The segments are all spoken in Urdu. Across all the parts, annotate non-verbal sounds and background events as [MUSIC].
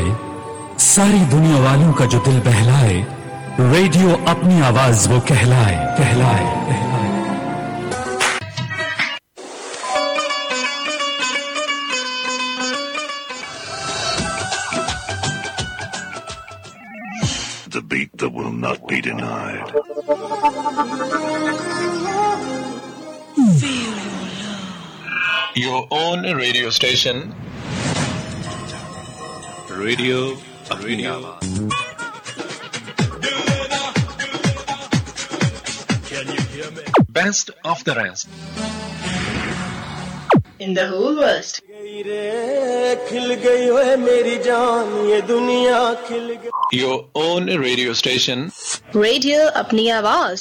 بہلائے ساری دنیا والوں کا جو دل بہلائے ریڈیو اپنی آواز وہ کہلائے کہلائے Your own radio station radio best of the rest in the best کھل گئی ہو میری جان یہ دنیا کھل گئی your own radio station radio Apni Awaz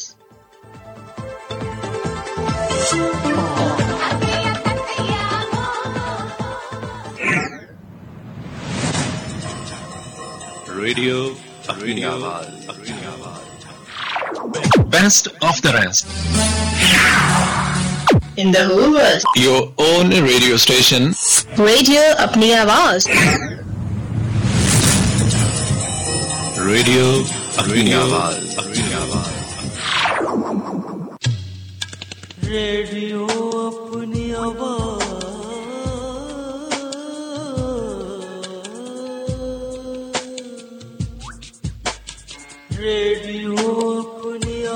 radio Awaz Awaz best of the rest in داسٹ your own radio station radio Apni Awaz radio اپنی آواز اپنی آواز ریڈیو اپنی آواز ریڈیو پنیا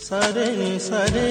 سارے سارے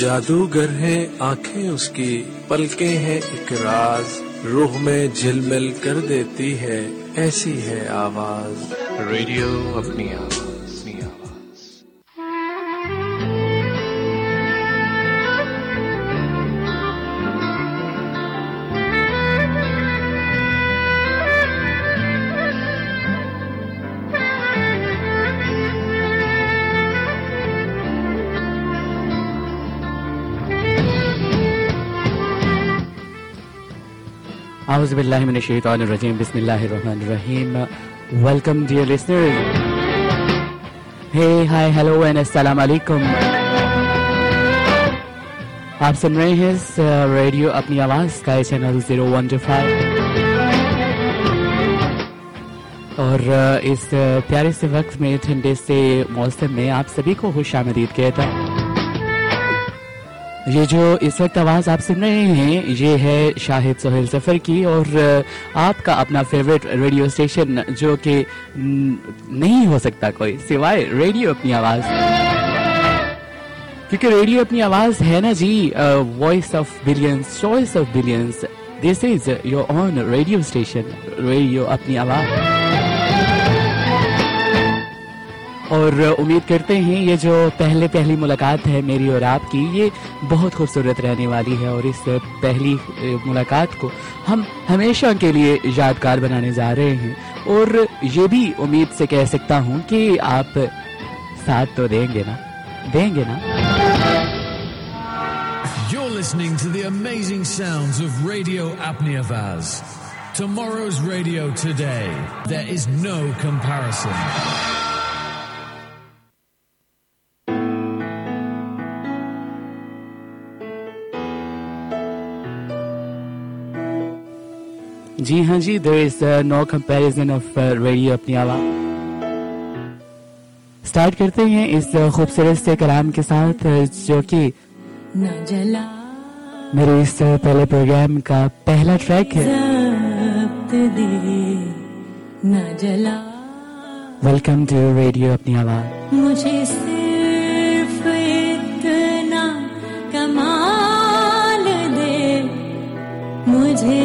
جادوگر ہے آنکھیں اس کی پلکے ہیں اکراز روح میں جل مل کر دیتی ہے ایسی ہے آواز ریڈیو اپنی آواز اعوذ باللہ من الشیطان الرجیم بسم اللہ الرحمن الرحیم ویلکم ڈیئر لسنرز ہے ہائی ہیلو اینڈ السلام علیکم آپ سن رہے ہیں اس ریڈیو uh, اپنی آواز کا channel zero one two five اور uh, اس uh, پیارے سے وقت میں ٹھنڈے سے موسم میں آپ سبھی کو خوش آمدید کہتا ہوں یہ جو اس وقت آواز آپ سن رہے ہیں یہ ہے شاہد سہیل سفر کی اور آپ کا اپنا فیوریٹ ریڈیو اسٹیشن جو کہ نہیں ہو سکتا کوئی سوائے ریڈیو اپنی آواز کیونکہ ریڈیو اپنی آواز ہے نا جی voice of balance of balance this is your own radio station radio Apni Awaz اور امید کرتے ہیں یہ جو پہلے پہلی ملاقات ہے میری اور آپ کی یہ بہت خوبصورت رہنے والی ہے اور اس پہلی ملاقات کو ہم ہمیشہ کے لیے یادگار بنانے جا رہے ہیں اور یہ بھی امید سے کہہ سکتا ہوں کہ آپ ساتھ تو دیں گے نا دیں گے نا listening to the amazing sounds of Radio Apnea Vaz. Tomorrow's radio today. There is no comparison. جی ہاں جی there is no comparison of radio Apni Awaz start کرتے ہیں اس uh, خوبصورت سے کلام کے ساتھ uh, جو کہ میرے اس uh, پہلے پروگرام کا پہلا ٹریک ہے ویلکم ٹو ریڈیو اپنی آواز مجھے صرف اتنا کمال دے مجھے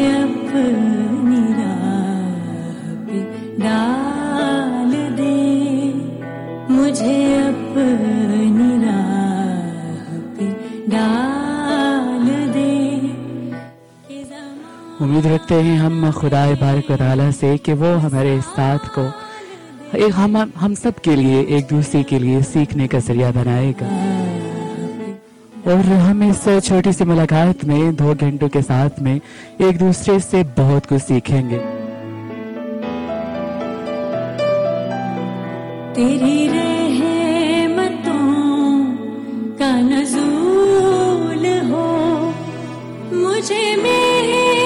امید رکھتے ہیں ہم خدا بارک و تعالیٰ سے کہ وہ ہمارے ساتھ کو ایک ہم, ہم سب کے لیے ایک دوسرے کے لیے سیکھنے کا ذریعہ بنائے گا اور ہم اس چھوٹی سی ملاقات میں دو گھنٹوں کے ساتھ میں ایک دوسرے سے بہت کچھ سیکھیں گے تیری رحمتوں کا نزول ہو مجھے میرے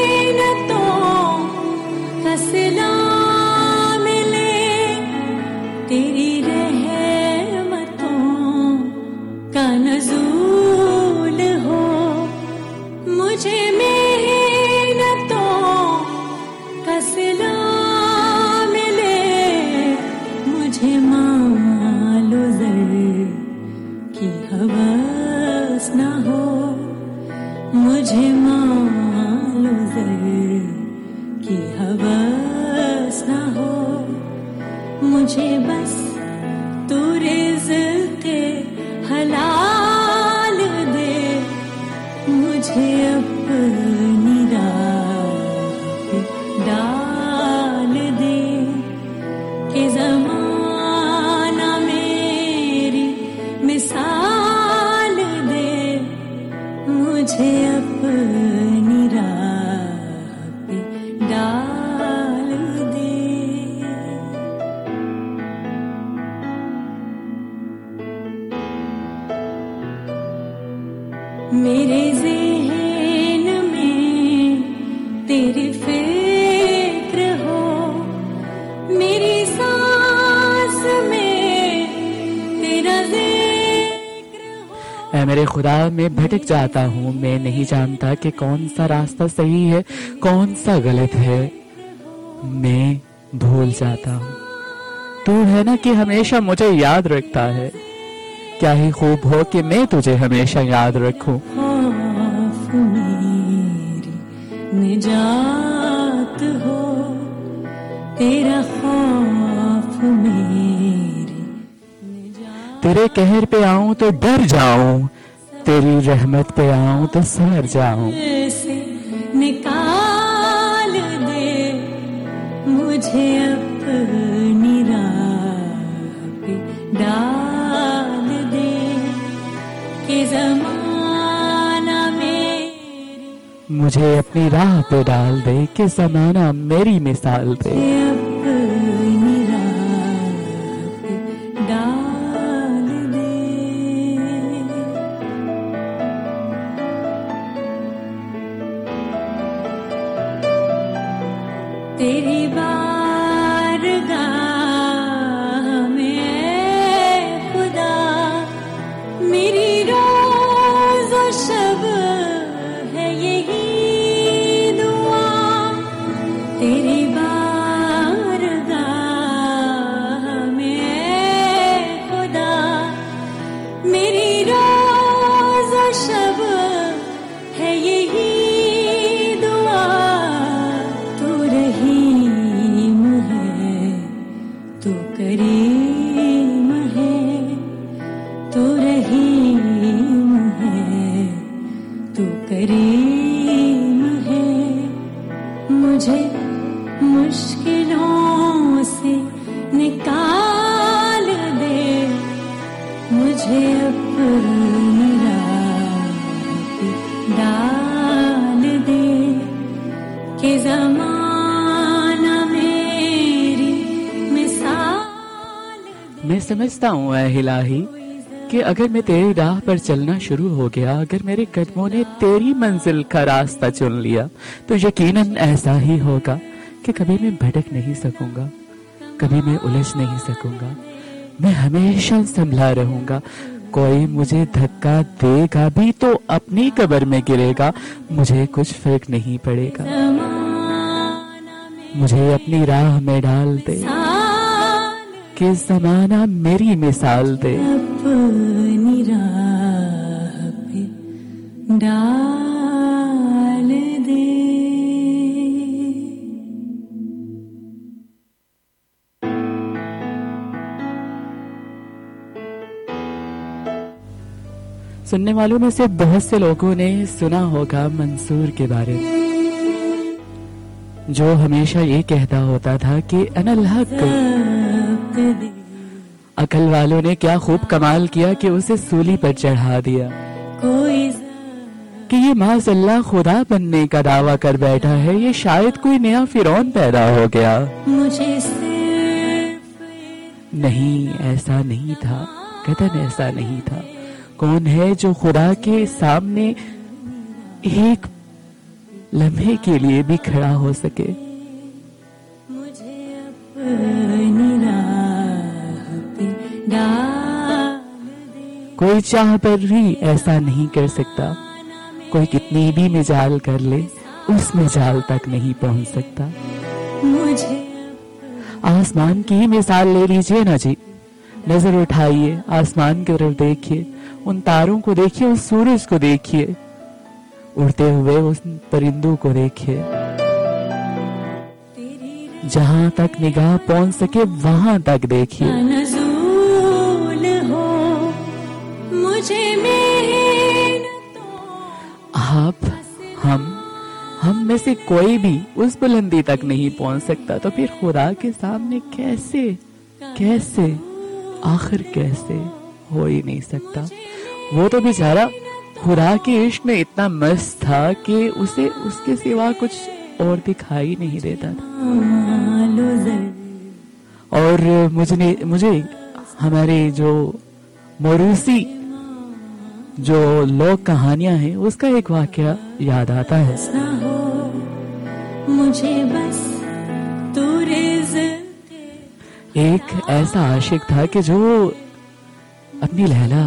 خدا میں بھٹک جاتا ہوں میں نہیں جانتا کہ کون سا راستہ صحیح ہے کون سا غلط ہے میں بھول جاتا ہوں تو ہے نا کہ ہمیشہ مجھے یاد رکھتا ہے کیا ہی خوب ہو کہ میں تجھے ہمیشہ یاد رکھوں تیرے کہر پہ آؤں تو ڈر جاؤں تیری رحمت پہ آؤں تو سر جاؤں نکال دے مجھے اپنی ڈال دے کہ زمانہ میری مجھے اپنی راہ پہ ڈال دے کہ زمانہ میری مثال دے الہی کہ اگر میں تیری راہ پر چلنا شروع ہو گیا اگر میرے قدموں نے تیری منزل کا راستہ چن لیا تو یقیناً ایسا ہی ہوگا کہ کبھی میں بھٹک نہیں سکوں گا کبھی میں الجھ نہیں سکوں گا میں ہمیشہ سنبھلا رہوں گا کوئی مجھے دھکا دے گا بھی تو اپنی قبر میں گرے گا مجھے کچھ فرق نہیں پڑے گا مجھے اپنی راہ میں ڈال دے کہ زمانہ میری مثال دے اپنی راہ پہ ڈال دے سننے والوں میں سے بہت سے لوگوں نے سنا ہوگا منصور کے بارے میں جو ہمیشہ یہ کہتا ہوتا تھا کہ الحق عقل والوں نے کیا خوب کمال کیا کہ اسے سولی پر چڑھا دیا کہ یہ ما اللہ خدا بننے کا دعویٰ کر بیٹھا ہے یہ شاید کوئی نیا فرون پیدا ہو گیا مجھے نہیں ایسا نہیں تھا کتن ایسا نہیں تھا کون ہے جو خدا کے سامنے ایک لمحے کے لیے بھی کھڑا ہو سکے کوئی چاہ پر بھی ایسا نہیں کر سکتا کوئی کتنی بھی مجال کر لے اس مجال تک نہیں پہنچ سکتا آسمان کی ہی مثال لے لیجئے نا جی نظر اٹھائیے آسمان کی طرف دیکھیے ان تاروں کو دیکھیے سورج کو دیکھیے اڑتے ہوئے اس پرندوں کو دیکھیے جہاں تک نگاہ پہنچ سکے وہاں تک دیکھیے آپ ہم ہم میں سے کوئی بھی اس بلندی تک نہیں پہنچ سکتا تو پھر خدا کے سامنے کیسے کیسے آخر کیسے ہو ہی نہیں سکتا وہ تو بیچارہ خدا کے عشق میں اتنا مست تھا کہ اسے اس کے سوا کچھ اور دکھائی نہیں دیتا تھا اور مجھے مجھے ہمارے جو موروسی جو لوک کہانیاں ہیں اس کا ایک واقعہ یاد آتا ہے ایک ایسا عاشق تھا کہ جو اپنی لہلا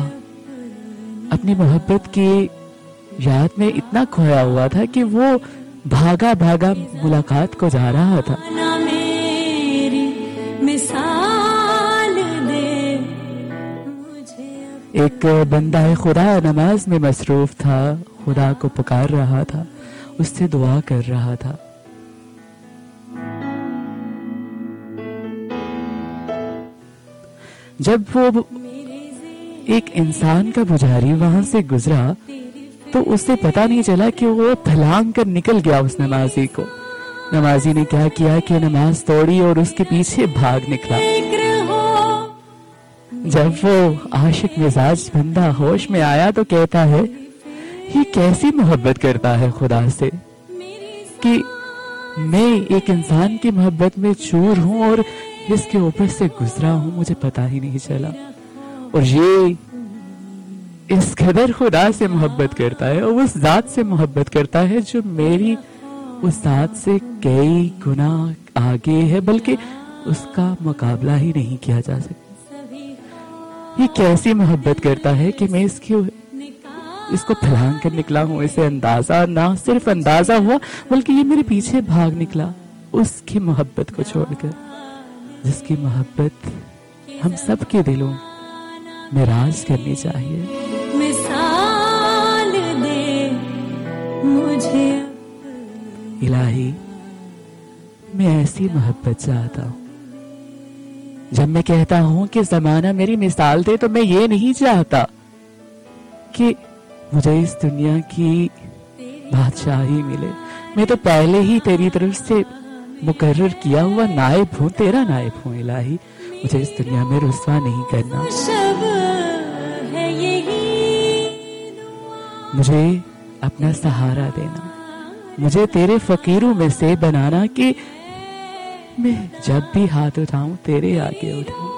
اپنی محبت کی یاد میں اتنا کھویا ہوا تھا کہ وہ بھاگا بھاگا ملاقات کو جا رہا تھا میری ایک بندہ خدا نماز میں مصروف تھا خدا کو پکار رہا تھا اس سے دعا کر رہا تھا جب وہ ایک انسان کا بجاری وہاں سے گزرا تو اسے پتا نہیں چلا کہ وہ تھلانگ کر نکل گیا اس نمازی کو نمازی نے کیا کیا کہ نماز توڑی اور اس کے پیچھے بھاگ نکلا جب وہ عاشق مزاج بندہ ہوش میں آیا تو کہتا ہے یہ کیسی محبت کرتا ہے خدا سے کہ میں ایک انسان کی محبت میں چور ہوں اور اس کے اوپر سے گزرا ہوں مجھے پتا ہی نہیں چلا اور یہ اس قدر خدا سے محبت کرتا ہے اور اس ذات سے محبت کرتا ہے جو میری اس ذات سے کئی گنا آگے ہے بلکہ اس کا مقابلہ ہی نہیں کیا جا سکتا یہ کیسی محبت کرتا ہے کہ میں اس کی اس کو پھلانگ کر نکلا ہوں اسے اندازہ نہ صرف اندازہ ہوا بلکہ یہ میرے پیچھے بھاگ نکلا اس کی محبت کو چھوڑ کر جس کی محبت ہم سب کے دلوں میں راز کرنی چاہیے مثال دے مجھے الہی میں ایسی محبت چاہتا ہوں جب میں کہتا ہوں کہ زمانہ میری مثال دے تو میں یہ نہیں چاہتا کہ مجھے اس دنیا کی بادشاہی ملے میں تو پہلے ہی تیری طرف سے مقرر کیا ہوا نائب ہوں تیرا نائب ہوں الہی مجھے اس دنیا میں رسوا نہیں کرنا مجھے اپنا سہارا دینا مجھے تیرے فقیروں میں سے بنانا کہ میں جب بھی ہاتھ اٹھاؤں تیرے آگے اٹھاؤں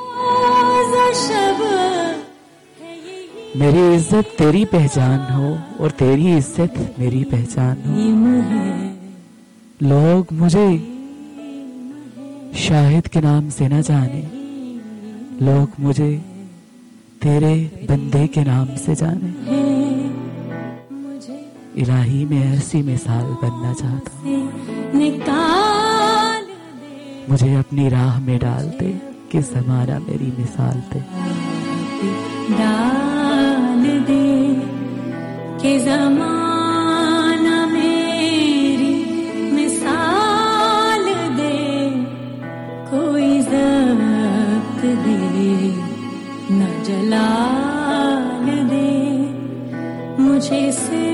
میری عزت تیری پہچان ہو اور تیری عزت میری پہچان ہو لوگ مجھے شاہد کے نام سے نہ جانے لوگ مجھے تیرے بندے کے نام سے جانے الہی میں ایسی مثال بننا چاہتا ہوں مجھے اپنی راہ میں ڈالتے میری مثال دے دال میری مثال دے کوئی ضرور دے نہ جلال دے مجھے سے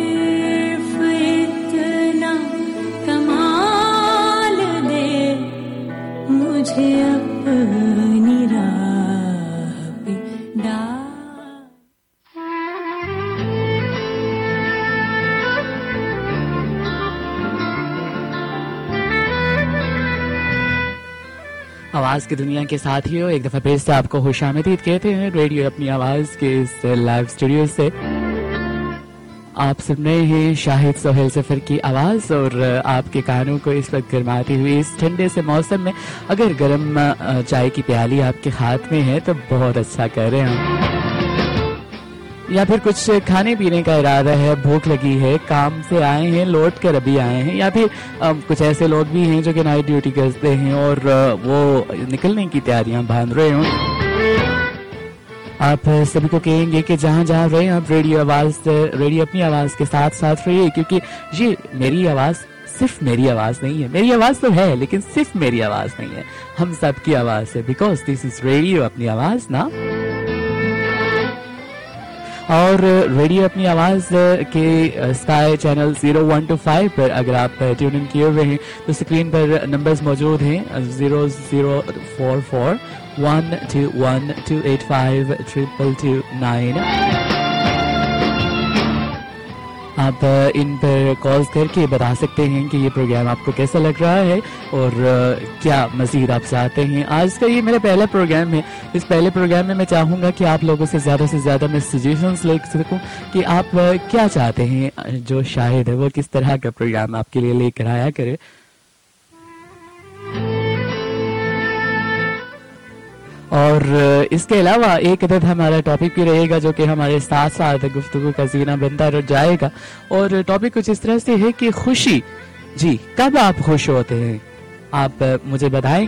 آواز کی دنیا کے ساتھ ہی ہو ایک دفعہ پھر سے آپ کو خوش آمدید کہتے ہیں ریڈیو اپنی آواز کے اس لائیو اسٹوڈیو سے آپ سن رہے ہیں شاہد سہیل سفر کی آواز اور آپ کے کانوں کو اس وقت گرماتی ہوئی اس ٹھنڈے سے موسم میں اگر گرم چائے کی پیالی آپ کے ہاتھ میں ہے تو بہت اچھا کر رہے ہیں یا پھر کچھ کھانے پینے کا ارادہ ہے بھوک لگی ہے کام سے آئے ہیں لوٹ کر ابھی آئے ہیں یا پھر کچھ ایسے لوگ بھی ہیں جو کہ نائٹ ڈیوٹی کرتے ہیں اور وہ نکلنے کی تیاریاں باندھ رہے ہوں آپ سبھی کو کہیں گے کہ جہاں جہاں رہے آپ ریڈیو آواز ریڈیو اپنی آواز کے ساتھ ساتھ رہیے کیونکہ یہ میری آواز صرف میری آواز نہیں ہے میری آواز تو ہے لیکن صرف میری آواز نہیں ہے ہم سب کی آواز ہے بیکاز دس از ریڈیو اپنی آواز نا اور ریڈیو اپنی آواز کے sky channel zero one two five پر اگر آپ ٹیون ان کیے ہوئے ہیں تو اسکرین پر نمبرز موجود ہیں zero zero four four one five triple two nine آپ ان پر کال کر کے بتا سکتے ہیں کہ یہ پروگرام آپ کو کیسا لگ رہا ہے اور کیا مزید آپ چاہتے ہیں آج کا یہ میرا پہلا پروگرام ہے اس پہلے پروگرام میں میں چاہوں گا کہ آپ لوگوں سے زیادہ سے زیادہ میں سجیشنس لے سکوں کہ آپ کیا چاہتے ہیں جو شاید ہے وہ کس طرح کا پروگرام آپ کے لیے لے کر آیا کرے اور اس کے علاوہ ایک عدد ہمارا ٹاپک بھی رہے گا جو کہ ہمارے ساتھ ساتھ گفتگو کا زینہ بنتا جائے گا اور ٹاپک کچھ اس طرح سے ہے کہ خوشی جی کب آپ خوش ہوتے ہیں آپ مجھے بتائیں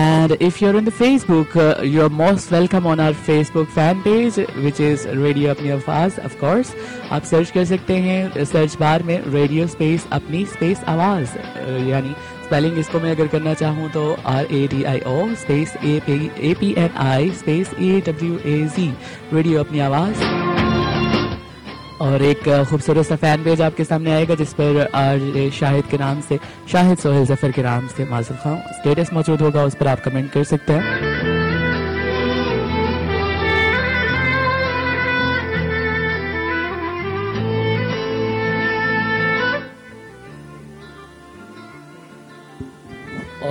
and if you are the Facebook you are most welcome on our Facebook fan page which is radio Apni Awaz of course آپ سرچ کر سکتے ہیں سرچ بار میں radio space Apni space Awaaz یعنی اسپیلنگ اس کو میں اگر کرنا چاہوں تو R A D I O space A P N I space A W A Z radio Apni Awaz اور ایک خوبصورت سا فین پیج آپ کے سامنے آئے گا جس پر آر شاہد کے نام سے شاہد سہیل ظفر کے نام سے معذر خاں اسٹیٹس موجود ہوگا اس پر آپ کمنٹ کر سکتے ہیں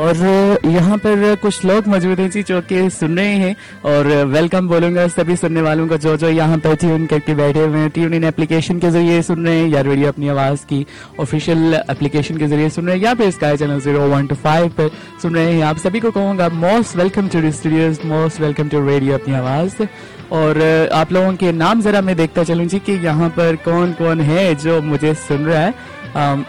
اور یہاں پر کچھ لوگ موجود ہیں جی جو کہ سن رہے ہیں اور ویلکم بولوں گا سبھی سننے والوں کا جو جو یہاں پر بیٹھے ہوئے ہیں ٹیون ان اپلیکیشن کے ذریعے سن رہے ہیں یا ریڈیو اپنی آواز کی آفیشیل اپلیکیشن کے ذریعے سن رہے ہیں یا پھر sky channel zero one two five سن رہے ہیں آپ سبھی کو کہوں گا most welcome to studios most welcome to radio Apni Awaz اور آپ لوگوں کے نام ذرا میں دیکھتا چلوں جی کہ یہاں پر کون کون ہے جو مجھے سن رہا ہے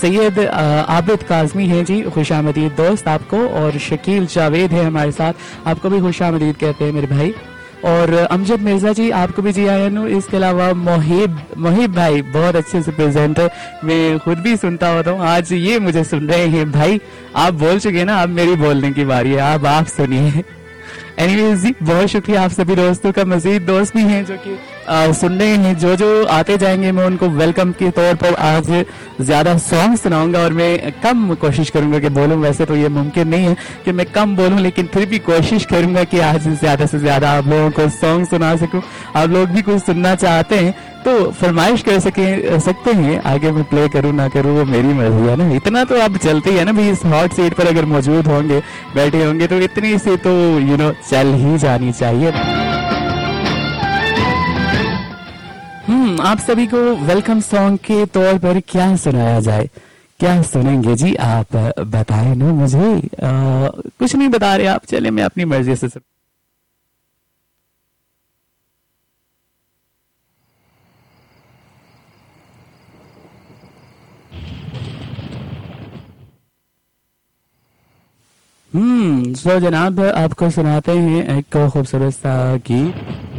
سید عابد کاظمی ہیں جی خوش آمدید دوست آپ کو اور شکیل جاوید ہے ہمارے ساتھ آپ کو بھی خوش آمدید کہتے ہیں میرے بھائی اور امجد مرزا جی آپ کو بھی جی آئے نو اس کے علاوہ محیب محیب بھائی بہت اچھے سے میں خود بھی سنتا ہوتا ہوں آج یہ مجھے سن رہے ہیں بھائی آپ بول چکے نا آپ میری بولنے کی باری ہے آپ آپ سنیے اینی ویز جی بہت شکریہ آپ سبھی دوستوں کا مزید دوست بھی ہیں جو کہ سن رہے ہیں جو جو آتے جائیں گے میں ان کو ویلکم کے طور پر آج زیادہ سانگ سناؤں گا اور میں کم کوشش کروں گا کہ بولوں ویسے تو یہ ممکن نہیں ہے کہ میں کم بولوں لیکن پھر بھی کوشش کروں گا کہ آج زیادہ سے زیادہ آپ لوگوں کو سانگ سنا سکوں آپ لوگ بھی کچھ سننا چاہتے ہیں تو فرمائش کر سکیں سکتے ہیں آگے میں پلے کروں نہ کروں وہ میری مرضی ہے نا اتنا تو آپ چلتے ہیں نا بھائی اس ہاٹ سیٹ پر اگر موجود ہوں گے بیٹھے ہوں گے تو اتنی سی تو یو you نو know, چل ہی جانی چاہیے آپ سبھی کو ویلکم سانگ کے طور پر کیا سنایا جائے کیا سنیں گے جی آپ بتائیں نا مجھے کچھ نہیں بتا رہے آپ چلے میں اپنی مرضی سے ہوں سو جناب آپ کو سناتے ہیں ایک خوبصورت سا گیت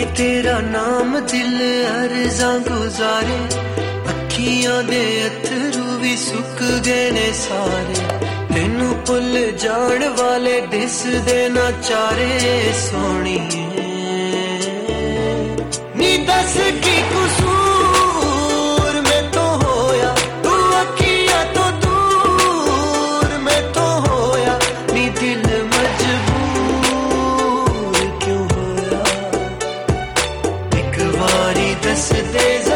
ਲੈਕੇ ਤੇਰਾ ਨਾਮ ਦਿਲ ਅਰਜ਼ਾਂ ਗੁਜ਼ਾਰੇ ਅੱਖੀਆਂ ਦੇ ਅਥਰੂ ਵੀ ਸੁੱਕ ਗਏ ਨੇ ਸਾਰੇ ਤੈਨੂੰ ਭੁੱਲ ਜਾਣ ਵਾਲੇ ਦਿਸਦੇ ਨਾ ਚਾਰੇ ਸੋਹਣੀਏ ਨੀ ਦੱਸ ਕੀ ਕਸੂਰ س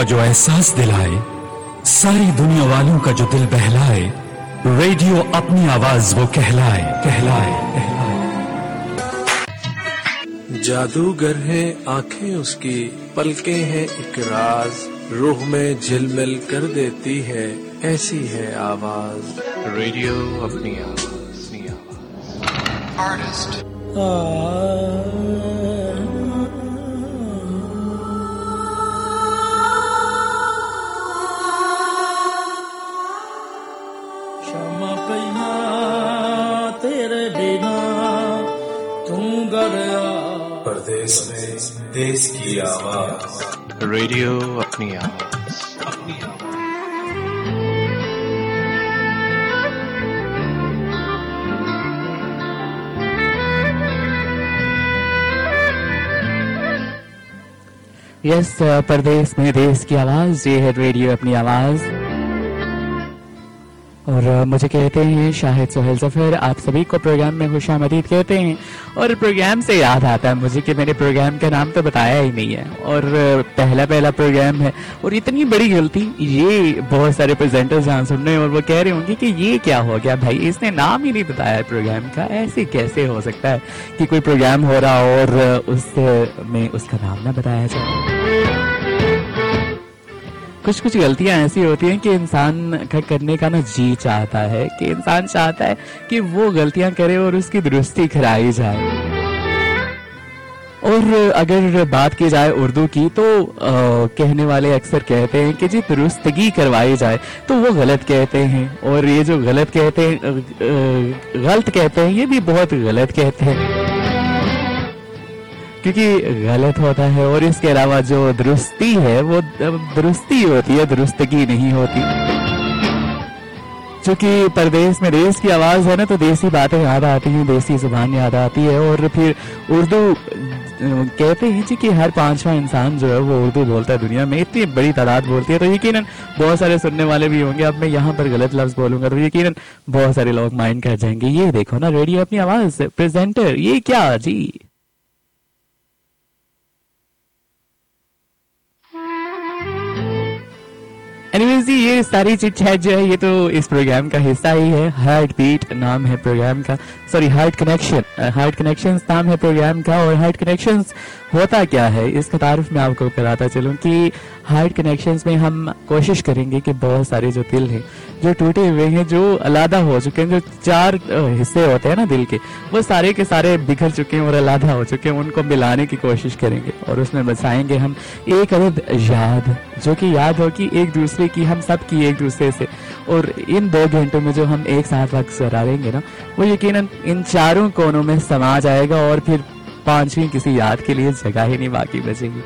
کا جو احساس دلائے ساری دنیا والوں کا جو دل بہلائے ریڈیو اپنی آواز وہ کہلائے کہلائے جادوگر ہے آنکھیں اس کی پلکے ہیں ایک راز روح میں جل مل کر دیتی ہے ایسی ہے آواز ریڈیو اپنی آواز یس پردیس میں دیس کی آواز یہ ہے ریڈیو اپنی آواز اور مجھے کہتے ہیں شاہد سہیل ظفر آپ سبھی کو پروگرام میں خوش آمدید کہتے ہیں اور پروگرام سے یاد آتا ہے مجھے کہ میں نے پروگرام کا نام تو بتایا ہی نہیں ہے اور پہلا پہلا پروگرام ہے اور اتنی بڑی غلطی یہ بہت سارے جہاں سن رہے ہیں اور وہ کہہ رہے ہوں گے کہ یہ کیا ہو گیا بھائی اس نے نام ہی نہیں بتایا پروگرام کا ایسے کیسے ہو سکتا ہے کہ کوئی پروگرام ہو رہا اور اس میں اس کا نام نہ بتایا جائے کچھ کچھ غلطیاں ایسی ہوتی ہیں کہ انسان کرنے کا نا جی چاہتا ہے کہ انسان چاہتا ہے کہ وہ غلطیاں کرے اور اس کی درستی کرائی جائے اور اگر بات کی جائے اردو کی تو کہنے والے اکثر کہتے ہیں کہ جی درستگی کروائی جائے تو وہ غلط کہتے ہیں اور یہ جو غلط کہتے ہیں غلط کہتے ہیں یہ بھی بہت غلط کہتے ہیں کیونکہ غلط ہوتا ہے اور اس کے علاوہ جو درستی ہے وہ درستی ہوتی ہے درستگی نہیں ہوتی چونکہ پردیس میں دیس کی آواز ہے نا تو دیسی باتیں یاد آتی ہیں دیسی زبان یاد آتی ہے اور پھر اردو کہتے ہیں جی کہ ہر پانچواں انسان جو ہے وہ اردو بولتا ہے دنیا میں اتنی بڑی تعداد بولتی ہے تو یقیناً بہت سارے سننے والے بھی ہوں گے اب میں یہاں پر غلط لفظ بولوں گا تو یقیناً بہت سارے لوگ مائنڈ کر جائیں گے یہ دیکھو نا ریڈیو اپنی آواز پریزنٹر یہ کیا جی انی جی، یہ ساری چیز جو ہے یہ تو اس پروگرام کا حصہ ہی ہے ہارٹ بیٹ نام ہے پروگرام کا sorry heart connection heart connection نام ہے پروگرام کا اور ہارٹ کنیکشن ہوتا کیا ہے اس کا تعارف میں آپ کو کراتا چلوں کہ ہارڈ کنیکشن میں ہم کوشش کریں گے کہ بہت سارے جو دل ہیں جو ٹوٹے ہوئے ہیں جو علیحدہ ہو چکے ہیں جو چار حصے ہوتے ہیں نا دل کے وہ سارے کے سارے بکھر چکے ہیں اور علیحدہ ہو چکے ہیں ان کو ملانے کی کوشش کریں گے اور اس میں بسائیں گے ہم ایک عدد یاد جو کہ یاد ہو کہ ایک دوسرے کی ہم سب کی ایک دوسرے سے اور ان دو گھنٹوں میں جو ہم ایک ساتھ وقت رکھ گے نا وہ یقیناً ان چاروں کونوں میں سما جائے گا اور پھر پانچویں کسی یاد کے لیے جگہ ہی نہیں باقی بچے گی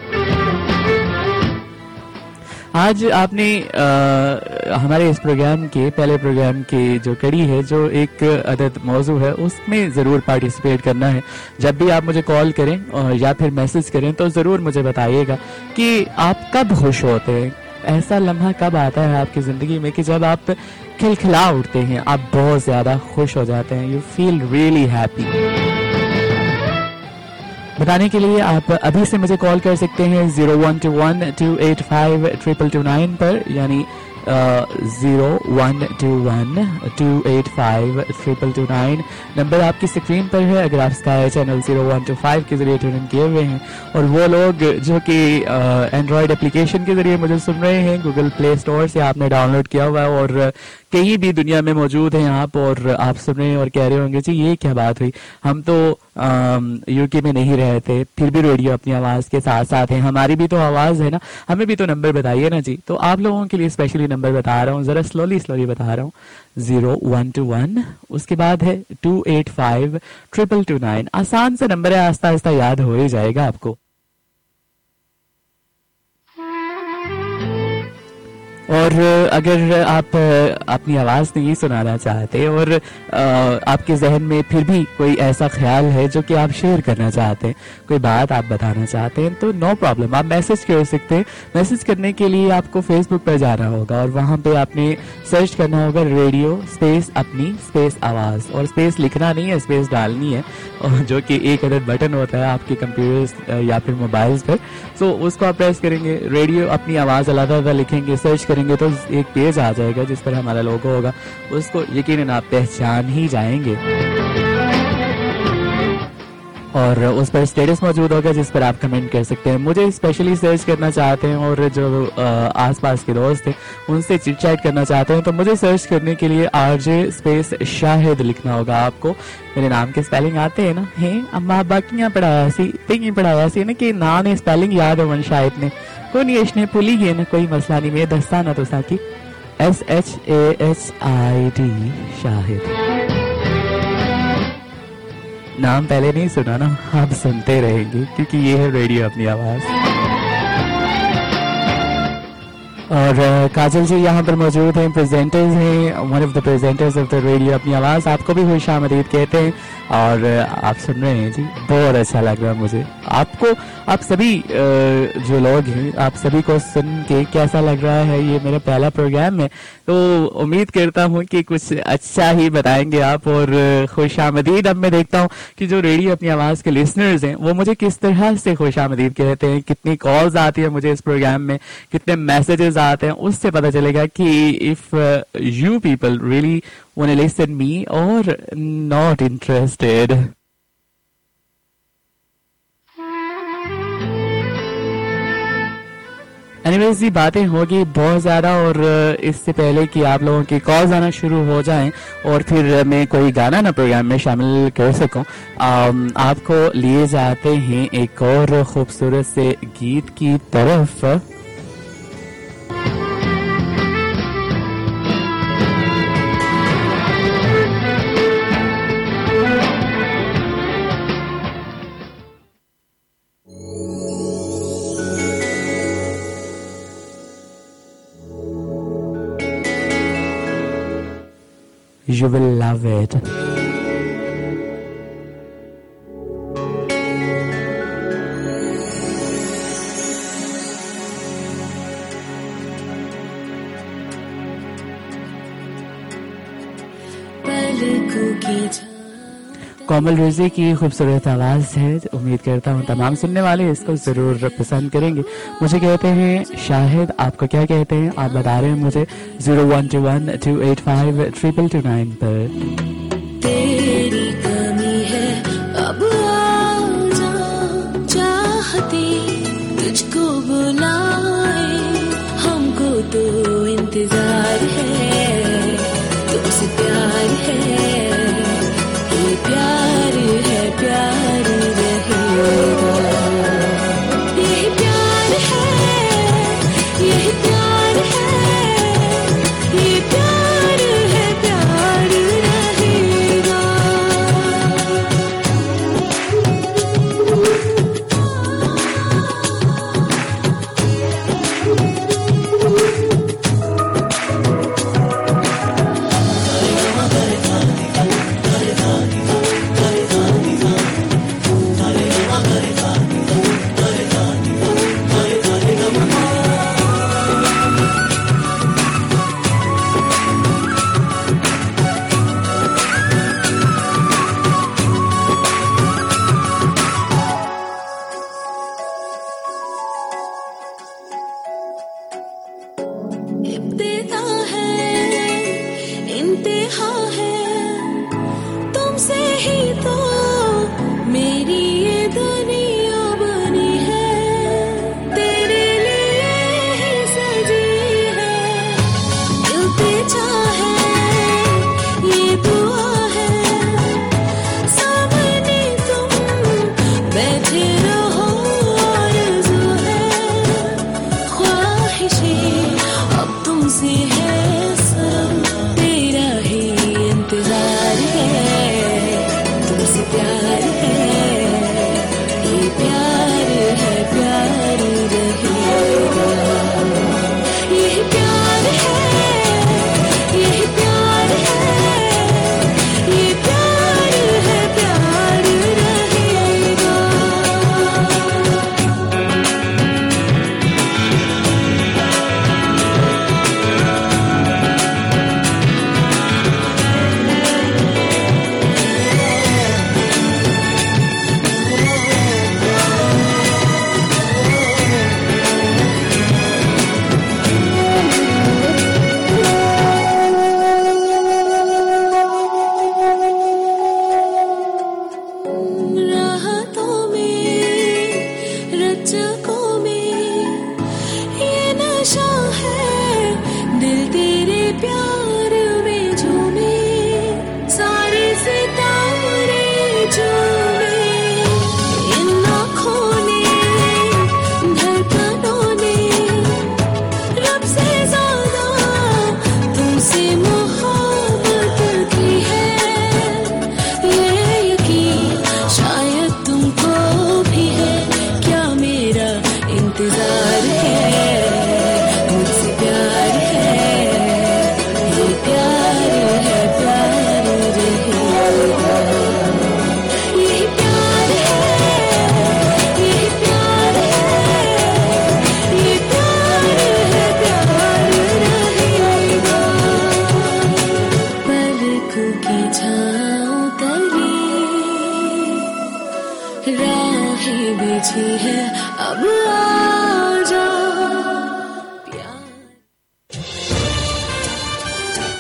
آج آپ نے ہمارے اس پروگرام کے پہلے پروگرام کی جو کڑی ہے جو ایک عدد موضوع ہے اس میں ضرور پارٹیسپیٹ کرنا ہے جب بھی آپ مجھے کال کریں یا پھر میسج کریں تو ضرور مجھے بتائیے گا کہ آپ کب خوش ہوتے ہیں ایسا لمحہ کب آتا ہے آپ کی زندگی میں کہ جب آپ کھلکھلا اٹھتے ہیں آپ بہت زیادہ خوش ہو جاتے ہیں یو فیل ریئلی ہیپی بتانے کے لیے آپ ابھی سے مجھے کال کر سکتے ہیں zero one two one two eight five triple two nine پر یعنی zero one two one two eight five triple two nine number آپ کی اسکرین پر ہے اگر آپ ستائے channel zero one two five کے ذریعے ٹرن ان کیے ہوئے ہیں اور وہ لوگ جو کہ اینڈرائڈ اپلیکیشن کے ذریعے مجھے سن رہے ہیں گوگل پلے اسٹور سے آپ نے ڈاؤن لوڈ کیا ہوا ہے اور کہیں بھی دنیا میں موجود ہیں آپ اور آپ سن رہے اور کہہ رہے ہوں گے جی یہ کیا بات ہوئی ہم تو یو کے میں نہیں رہے تھے پھر بھی ریڈیو اپنی آواز کے ساتھ ساتھ ہیں ہماری بھی تو آواز ہے نا ہمیں بھی تو نمبر بتائیے نا جی تو آپ لوگوں کے لیے اسپیشلی نمبر بتا رہا ہوں ذرا سلولی سلولی بتا رہا ہوں زیرو ون ٹو ون اس کے بعد ہے two eight five triple two nine آسان سے نمبر ہے آہستہ آہستہ یاد ہو ہی جائے گا آپ کو اور اگر آپ اپنی آواز نہیں سنانا چاہتے اور آپ کے ذہن میں پھر بھی کوئی ایسا خیال ہے جو کہ آپ شیئر کرنا چاہتے ہیں کوئی بات آپ بتانا چاہتے ہیں تو نو پرابلم آپ میسج کر سکتے ہیں میسج کرنے کے لیے آپ کو فیس بک پر جانا ہوگا اور وہاں پہ آپ نے سرچ کرنا ہوگا radio space Apni space Awaaz اور اسپیس لکھنا نہیں ہے اسپیس ڈالنی ہے جو کہ ایک عدد بٹن ہوتا ہے آپ کے کمپیوٹرز یا پھر موبائلز پہ سو اس کو آپ پریس کریں گے ریڈیو اپنی آواز علیحدہ علیحدہ لکھیں گے سرچ کریں گے تو ایک پیج آ جائے گا جس پر ہمارا لوگو ہوگا اس کو یقیناً آپ پہچان ہی جائیں گے اور اس پر اسٹیٹس موجود ہوگا جس پر آپ کمنٹ کر سکتے ہیں مجھے اسپیشلی سرچ کرنا چاہتے ہیں اور جو آس پاس کے دوست ہیں ان سے چٹ چیٹ کرنا چاہتے ہیں تو مجھے سرچ کرنے کے لیے آر جے اسپیس شاہد لکھنا ہوگا آپ کو میرے نام کے اسپیلنگ آتے ہیں نا ہیں اماں باقیاں پڑھایا سی تینگی پڑھایا سی نا کہ نام اسپیلنگ یاد ہے من شاہد نے کون یہ اشنے پھولی گئے نا کوئی مسئلہ نہیں میں دستانہ تو ساتھی S H A S I D Shahid نام پہلے نہیں سنا نا آپ سنتے رہیں گے کیونکہ یہ ہے ریڈیو اپنی آواز اور کاجل جی یہاں پر موجود ہیں پریزنٹرز ہیں one of the presenters of the radio Apni Awaz آپ کو بھی خوش آمدید کہتے ہیں اور آپ سن رہے ہیں جی بہت اچھا لگ رہا ہے مجھے آپ کو آپ سبھی جو لوگ ہیں آپ سبھی کو سن کے کیسا لگ رہا ہے یہ میرا پہلا پروگرام ہے تو امید کرتا ہوں کہ کچھ اچھا ہی بتائیں گے آپ اور خوش آمدید اب میں دیکھتا ہوں کہ جو ریڈیو اپنی آواز کے لسنرز ہیں وہ مجھے کس طرح سے خوش آمدید کہتے ہیں کتنی کالز آتی ہیں مجھے اس پروگرام میں کتنے میسیجز آتے ہیں اس سے پتہ چلے گا کہ if you people really me or oh, not interested. Anyways باتیں ہوگی بہت زیادہ اور اس سے پہلے کہ آپ لوگوں کی کالز آنا شروع ہو جائیں اور پھر میں کوئی گانا نہ پروگرام میں شامل کر سکوں آپ کو لیے جاتے ہیں ایک اور خوبصورت سے گیت کی طرف یوبل ووید کومل رضی کی خوبصورت آواز ہے امید کرتا ہوں تمام سننے والے اس کو ضرور پسند کریں گے مجھے کہتے ہیں شاہد آپ کو کیا کہتے ہیں آپ بتا رہے ہیں مجھے zero one two one two eight five triple two nine per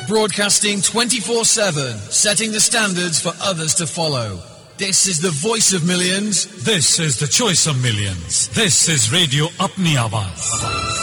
broadcasting twenty four seven setting for others to follow this is the voice of million this is the choice of مل دس از ریڈیو اپنی آواز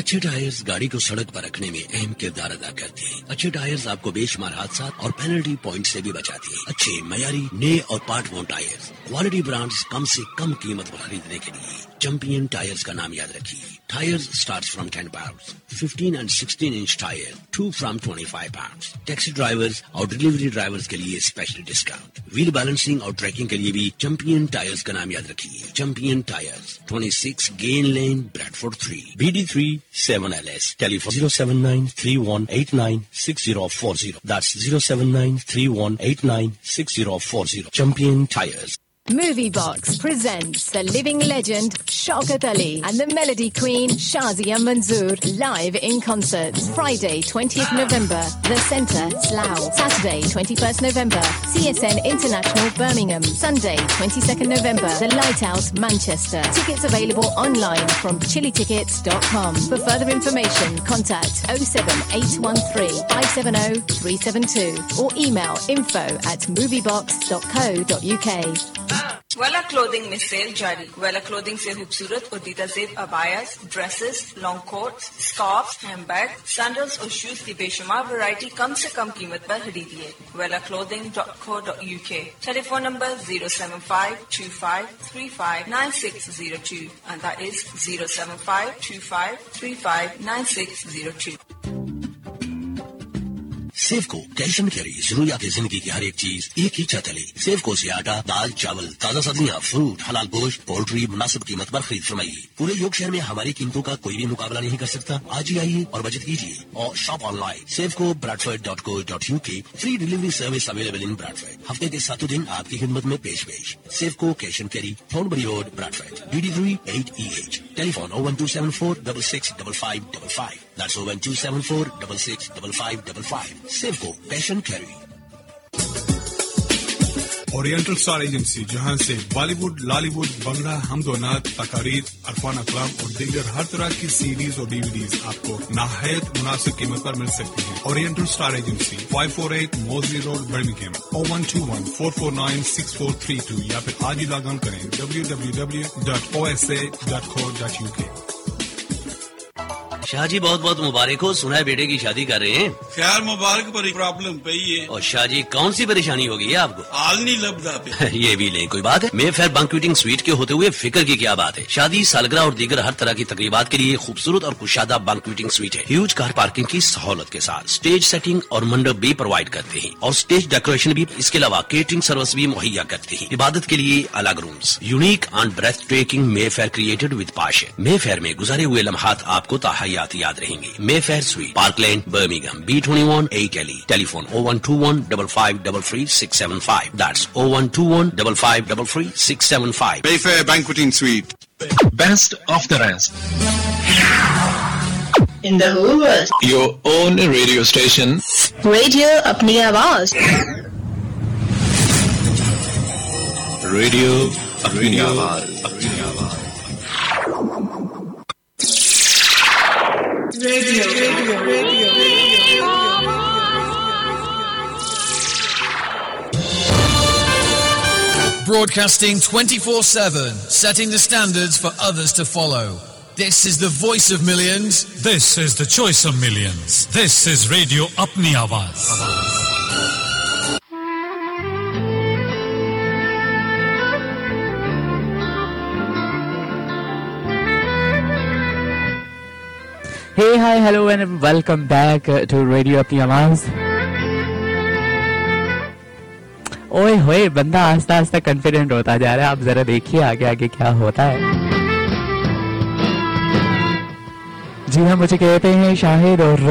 اچھے ٹائرز گاڑی کو سڑک پر رکھنے میں اہم کردار ادا کرتے ہیں اچھے ٹائرز آپ کو بے شمار حادثات اور پینلٹی پوائنٹ سے بھی بچاتے ہیں اچھے معیاری نئے اور part worn tyres quality brands کم سے کم قیمت پر خریدنے کے لیے چمپئن ٹائرز کا نام یاد رکھیے tyre start from ten bar fifteen and sixteen inch tyre to from twenty five bar taxi driver اور ڈلیوری ڈرائیور کے لیے اسپیشل ڈسکاؤنٹ ویل بیلنسنگ اور ٹریکنگ کے لیے بھی چمپئن ٹائر کا نام یاد رکھیے Champion Tyre twenty six Gain Lane Bradford three بیون L S telephone zero seven nine three one eight nine six zero four zero zero seven nine three one eight nine six zero four zero champion tyre movie box لوکی کون concert Friday twenty eight November first November Sunday twenty second November online from chilli dot com further information contact Villa clothing میں سیل جاری ویلا کلوتنگ سے خوبصورت اور دیدہ زیب abayas dresses long coat scarf handbag sandal اور شوز کی بے شمار ورائٹی کم سے کم قیمت پر خریدیے Vila clothing co dot U K telephone number zero seven five two five three five nine six zero two and is zero seven five two five three five nine six zero two Safeco cash carry ضروریات زندگی کی ہر ایک چیز ایک ہی چھت لے سیف کو سے آٹا دال چاول تازہ سبزیاں فروٹ حلال گوشت پولٹری مناسب قیمت پر خرید فرمائیے پورے یوگ شہر میں ہماری قیمتوں کا کوئی بھی مقابلہ نہیں کر سکتا آج ہی آئیے اور بچت کیجیے اور shop online Safeco Bradford dot U K free delivery service available in Bradford ہفتے کے ساتوں دن آپ کی خدمت میں پیش پیش Safeco cash and carry Thornbury Road Bradford D D eight E H telephone four double six double five double five That's 01274-66555. Save Passion Carry. Oriental star agency جہاں سے بالی ووڈ لالی ووڈ بنگلہ حمد و نات تقاریر عرفان اقلام اور دیگر ہر طرح کی سیریز اور ڈی وی ڈیز آپ کو نہایت مناسب قیمت پر مل سکتی ہیں oriental star agency five four eight Moseley road Birmingham O one two one four four nine six four three two یا پھر آج ہی لاگ آن کریں W W W dot O S A dot co dot U K Shah ji بہت بہت مبارک ہو سنا ہے بیٹے کی شادی کر رہے ہیں خیر مبارک پرابلم ہی ہے اور شاہ جی کون سی پریشانی ہو گئی [LAUGHS] یہ بھی نہیں کوئی بات ہے میں فیر فیئر سویٹ کے ہوتے ہوئے فکر کی کیا بات ہے شادی سالگرہ اور دیگر ہر طرح کی تقریبات کے لیے خوبصورت اور کشادہ بنکویٹنگ سویٹ ہے کار پارکنگ کی سہولت کے ساتھ اسٹیج سیٹنگ اور منڈپ بھی پرووائڈ کرتے ہیں اور اسٹیج ڈیکوریشن بھی اس کے علاوہ کیٹرنگ سروس بھی مہیا کرتے ہیں عبادت کے لیے الگ rooms unique breathtaking Mayfair created with posh Mayfair میں گزارے ہوئے لمحات آپ کو تا یاد رہیں گی may suite park Parkland Birmingham B twenty one A Kelly telephone O one two one double five double three six seven five O one two one double five double three six seven five may banqueting suite best of the rest Anwar own radio station radio Apni Awaz radio broadcasting twenty four seven setting standard for others to follow this is the voice of millions this is the choice of million this is radio Apni Awaz ہوئے بندہ آہستہ آہستہ کنفیڈنٹ ہوتا جا رہا ہے آپ ذرا دیکھیے آگے آگے کیا ہوتا ہے جی ہاں مجھے کہتے ہیں شاہد اور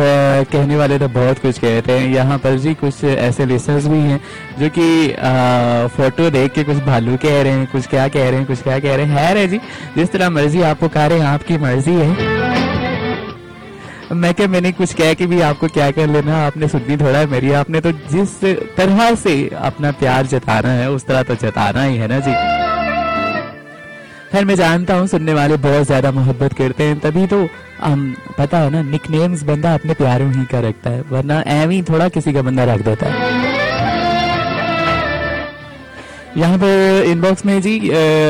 کہنے والے تو بہت کچھ کہتے ہیں یہاں پر جی کچھ ایسے لسنرز بھی ہیں جو کہ فوٹو دیکھ کے کچھ بھالو کہہ رہے ہیں کچھ کیا کہہ رہے ہیں کچھ کیا کہہ رہے ہیں ہے جی جس طرح مرضی آپ کو کہہ رہے ہیں آپ کی مرضی ہے میں کہ میں نے کچھ کہہ کہ بھی آپ کو کیا کر لینا آپ نے سننی تھوڑا میری آپ نے تو جس طرح سے اپنا پیار جتانا ہے اس طرح تو جتانا ہی ہے نا جی خیر میں جانتا ہوں سننے والے بہت زیادہ محبت کرتے ہیں تبھی تو ہم پتا نا نک نیمز بندہ اپنے پیاروں ہی کا رکھتا ہے ورنہ ایم ہی تھوڑا کسی کا بندہ رکھ دیتا ہے یہاں پر ان باکس میں جی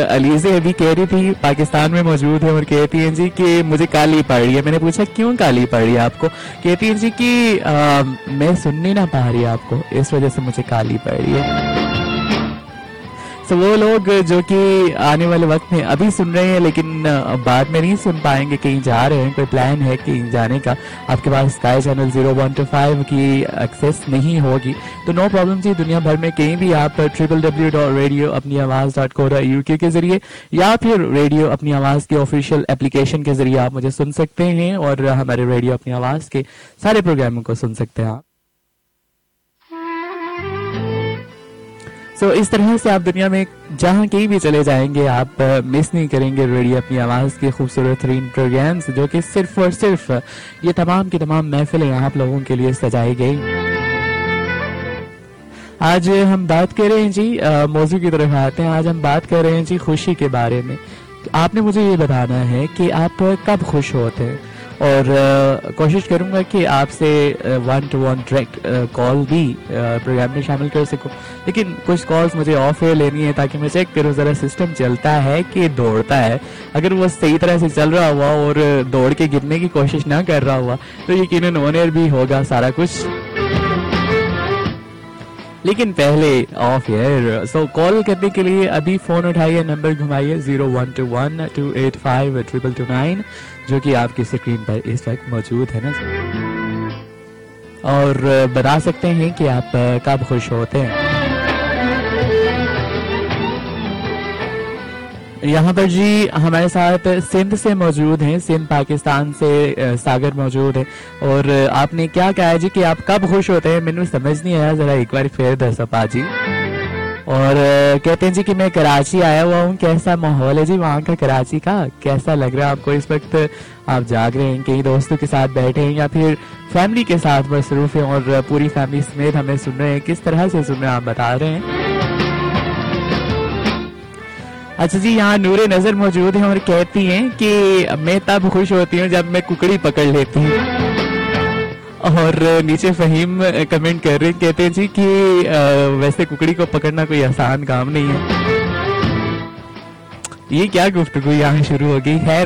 علیزے ابھی کہہ رہی تھی پاکستان میں موجود ہیں اور کہتی ہیں جی کہ مجھے کالی پڑ رہی ہے میں نے پوچھا کیوں کالی پڑ رہی ہے آپ کو کہتی ہیں جی کہ میں سن نہیں نہ پا رہی آپ کو اس وجہ سے مجھے کالی پڑ رہی ہے سو وہ لوگ جو کہ آنے والے وقت میں ابھی سن رہے ہیں لیکن بعد میں نہیں سن پائیں گے کہیں جا رہے ہیں کوئی پلان ہے کہیں جانے کا آپ کے پاس sky channel zero one two five کی ایکسیس نہیں ہوگی تو نو پرابلم جی دنیا بھر میں کہیں بھی آپ ٹریپل ڈبلو ڈاٹ ریڈیو اپنی آواز ڈاٹ کو یو ٹیوب کے ذریعے یا پھر ریڈیو اپنی آواز کے آفیشیل اپلیکیشن کے ذریعے آپ مجھے سن سکتے ہیں اور ہمارے ریڈیو اپنی آواز کے سارے پروگراموں کو سن سکتے ہیں آپ so, اس طرح سے آپ دنیا میں جہاں کہیں بھی چلے جائیں گے آپ مس نہیں کریں گے ریڈیو اپنی آواز کے خوبصورت ترین پروگرامس جو کہ صرف اور صرف یہ تمام کی تمام محفلیں آپ لوگوں کے لیے سجائی گئی آج ہم بات کر رہے ہیں جی موضوع کی طرف آتے ہیں آج ہم بات کر رہے ہیں جی خوشی کے بارے میں آپ نے مجھے یہ بتانا ہے کہ آپ کب خوش ہوتے ہیں اور کوشش کروں گا کہ آپ سے ون ون ٹو کال بھی پروگرام میں شامل کر سکوں لیکن کچھ کالس مجھے آف ہے لینی ہے تاکہ میں چیک کروں ذرا سسٹم چلتا ہے کہ دوڑتا ہے اگر وہ صحیح طرح سے چل رہا ہوا اور دوڑ کے گرنے کی کوشش نہ کر رہا ہوا تو یقیناً اونر بھی ہوگا سارا کچھ لیکن پہلے آف ایئر سو کال کرنے کے لیے ابھی فون اٹھائیے number گھمائیے zero one two one two eight five triple two nine جو کہ آپ کی پر اس وقت موجود ہے نا جی۔ اور بتا سکتے ہیں کہ آپ کب خوش ہوتے ہیں یہاں پر جی ہمارے ساتھ سندھ سے موجود ہیں سندھ پاکستان سے ساگر موجود ہے اور آپ نے کیا کہا جی کہ آپ کب خوش ہوتے ہیں نے سمجھ نہیں آیا ذرا ایک بار پھر دسپا جی اور کہتے ہیں جی کہ میں کراچی آیا ہوا ہوں کیسا ماحول ہے جی وہاں کا کراچی کا کیسا لگ رہا ہے آپ کو اس وقت آپ جاگ رہے ہیں کہیں دوستوں کے ساتھ بیٹھے ہیں یا پھر فیملی کے ساتھ مصروف ہیں اور پوری فیملی سمیت ہمیں سن رہے ہیں کس طرح سے سن رہے ہیں آپ بتا رہے ہیں اچھا جی یہاں نور نظر موجود ہیں اور کہتی ہیں کہ میں تب خوش ہوتی ہوں جب میں ککڑی پکڑ لیتی ہوں اور نیچے فہیم کمنٹ کر رہے کہتے ہیں جی کہ ویسے ککڑی کو پکڑنا کوئی آسان کام نہیں ہے یہ کیا گفتگو یہاں شروع ہو گئی ہے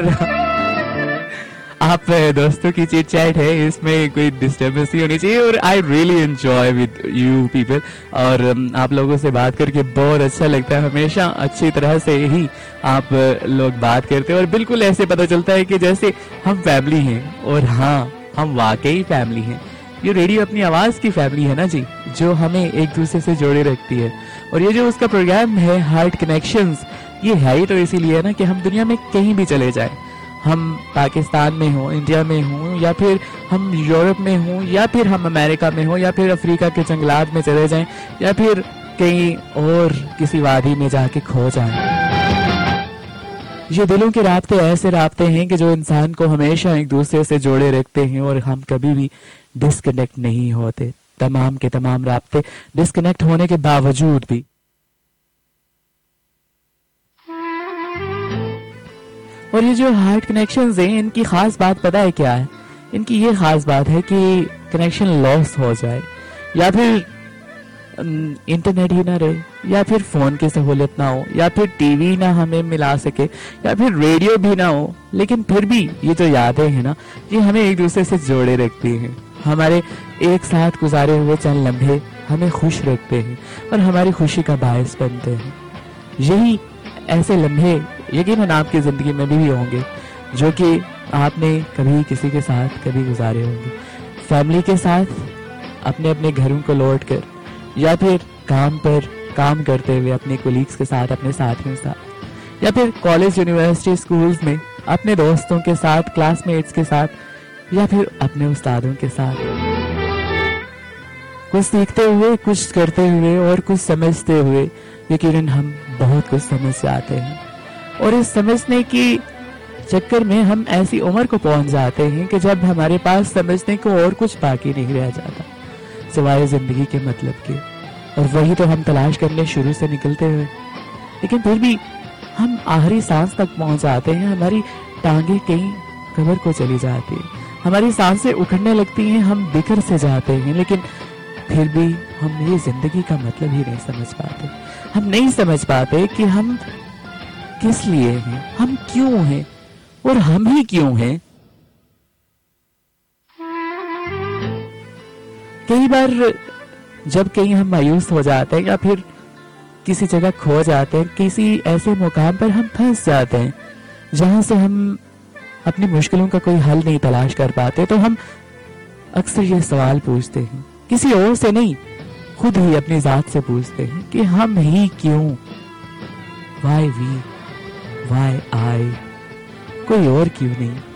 آپ دوستوں کی چیٹ چیٹ اس میں کوئی ڈسٹربنس نہیں ہونی چاہیے اور I really enjoy you people اور آپ لوگوں سے بات کر کے بہت اچھا لگتا ہے ہمیشہ اچھی طرح سے ہی آپ لوگ بات کرتے ہیں اور بالکل ایسے پتہ چلتا ہے کہ جیسے ہم فیملی ہیں اور ہاں ہم واقعی فیملی ہیں یہ ریڈیو اپنی آواز کی فیملی ہے نا جی جو ہمیں ایک دوسرے سے جوڑے رکھتی ہے اور یہ جو اس کا پروگرام ہے ہارٹ کنیکشنز یہ ہے ہی تو اسی لیے نا کہ ہم دنیا میں کہیں بھی چلے جائیں ہم پاکستان میں ہوں انڈیا میں ہوں یا پھر ہم یورپ میں ہوں یا پھر ہم امریکہ میں ہوں یا پھر افریقہ کے جنگلات میں چلے جائیں یا پھر کہیں اور کسی وادی میں جا کے کھو جائیں یہ دلوں کے رابطے ایسے رابطے ہیں کہ جو انسان کو ہمیشہ ایک دوسرے سے جوڑے رکھتے ہیں اور ہم کبھی بھی ڈسکنیکٹ نہیں ہوتے تمام تمام کے رابطے ڈسکنیکٹ ہونے کے باوجود بھی اور یہ جو ہارٹ کنیکشن ہیں ان کی خاص بات پتا ہے کیا ہے ان کی یہ خاص بات ہے کہ کنیکشن لوس ہو جائے یا پھر انٹرنیٹ ہی نہ رہے یا پھر فون کی سہولت نہ ہو یا پھر ٹی وی نہ ہمیں ملا سکے یا پھر ریڈیو بھی نہ ہو لیکن پھر بھی یہ جو یادیں ہیں نا یہ ہمیں ایک دوسرے سے جوڑے رکھتی ہیں ہمارے ایک ساتھ گزارے ہوئے چند لمحے ہمیں خوش رکھتے ہیں اور ہماری خوشی کا باعث بنتے ہیں یہی ایسے لمحے یقیناً آپ کی زندگی میں بھی ہوں گے جو کہ آپ نے کبھی کسی کے ساتھ کبھی گزارے ہوں گے فیملی کے ساتھ اپنے اپنے گھروں کو لوٹ کر یا پھر کام پر کام کرتے ہوئے اپنے کولیگس کے ساتھ اپنے ساتھیوں کے ساتھ یا پھر کالج یونیورسٹی اسکولس میں اپنے دوستوں کے ساتھ کلاس میٹس کے ساتھ یا پھر اپنے استادوں کے ساتھ کچھ سیکھتے ہوئے کچھ کرتے ہوئے اور کچھ سمجھتے ہوئے یقیناً ہم بہت کچھ سمجھ جاتے ہیں اور اس سمجھنے کی چکر میں ہم ایسی عمر کو پہنچ جاتے ہیں کہ جب ہمارے پاس سمجھنے کو اور کچھ باقی نہیں رہ جاتا سوائے زندگی کے مطلب کے اور وہی تو ہم تلاش کرنے شروع سے نکلتے ہوئے لیکن پھر بھی ہم آخری سانس تک پہنچ جاتے ہیں ہماری ٹانگیں کئی قبر کو چلی جاتی ہیں ہماری سانسیں اکھڑنے لگتی ہیں ہم بکھر سے جاتے ہیں لیکن پھر بھی ہم یہ زندگی کا مطلب ہی نہیں سمجھ پاتے ہم نہیں سمجھ پاتے کہ ہم کس لیے ہیں ہم کیوں ہیں اور ہم ہی کیوں ہیں کئی بار جب کہیں ہم مایوس ہو جاتے ہیں یا پھر کسی جگہ کھو جاتے ہیں کسی ایسے مقام پر ہم پھنس جاتے ہیں جہاں سے ہم اپنی مشکلوں کا کوئی حل نہیں تلاش کر پاتے تو ہم اکثر یہ سوال پوچھتے ہیں کسی اور سے نہیں خود ہی اپنی ذات سے پوچھتے ہیں کہ ہم ہی کیوں وائی وی وائی آئی کوئی اور کیوں نہیں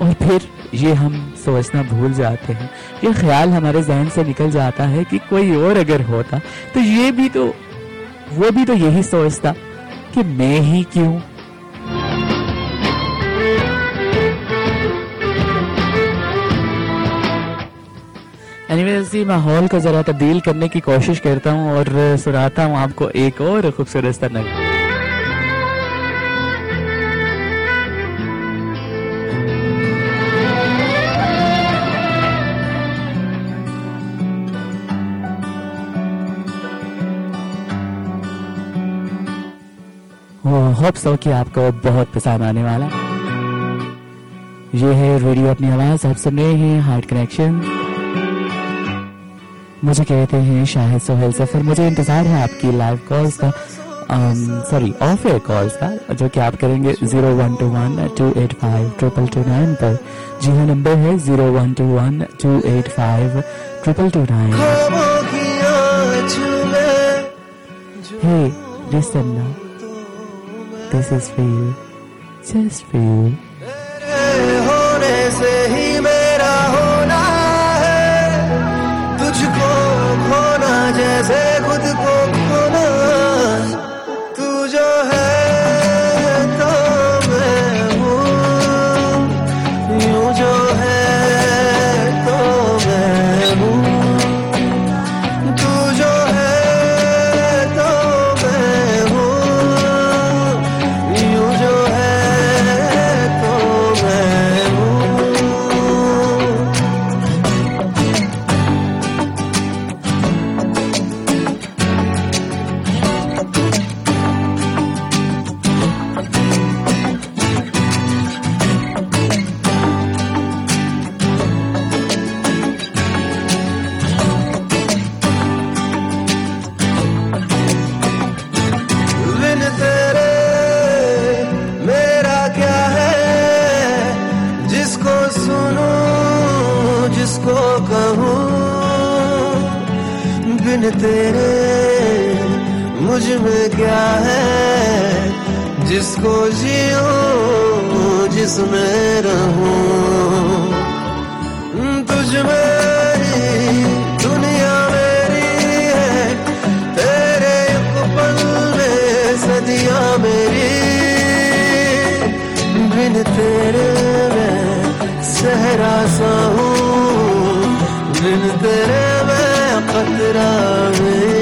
اور پھر یہ ہم سوچنا بھول جاتے ہیں یہ خیال ہمارے ذہن سے نکل جاتا ہے کہ کوئی اور اگر ہوتا تو یہ بھی تو وہ بھی تو یہی سوچتا کہ میں ہی کیوں میں اسی ماحول کو ذرا تبدیل کرنے کی کوشش کرتا ہوں اور سناتا ہوں آپ کو ایک اور خوبصورت نگر سو کہ آپ کو بہت پسند آنے والا یہ ہے ریڈیو اپنی انتظار ہے um, جو کہ آپ کریں گے zero one two two eight five triple two nine پر جی ہاں نمبر ہے zero one two one two eight five triple two nine سین سین ہونے سے ہی جس کو جیو جس میں رہوں تجھ میری دنیا میری ہے تیرے پل میں صدیاں میری بن تیرے میں صحرا سا ہوں بن تیرے میں قطرہ پندرہ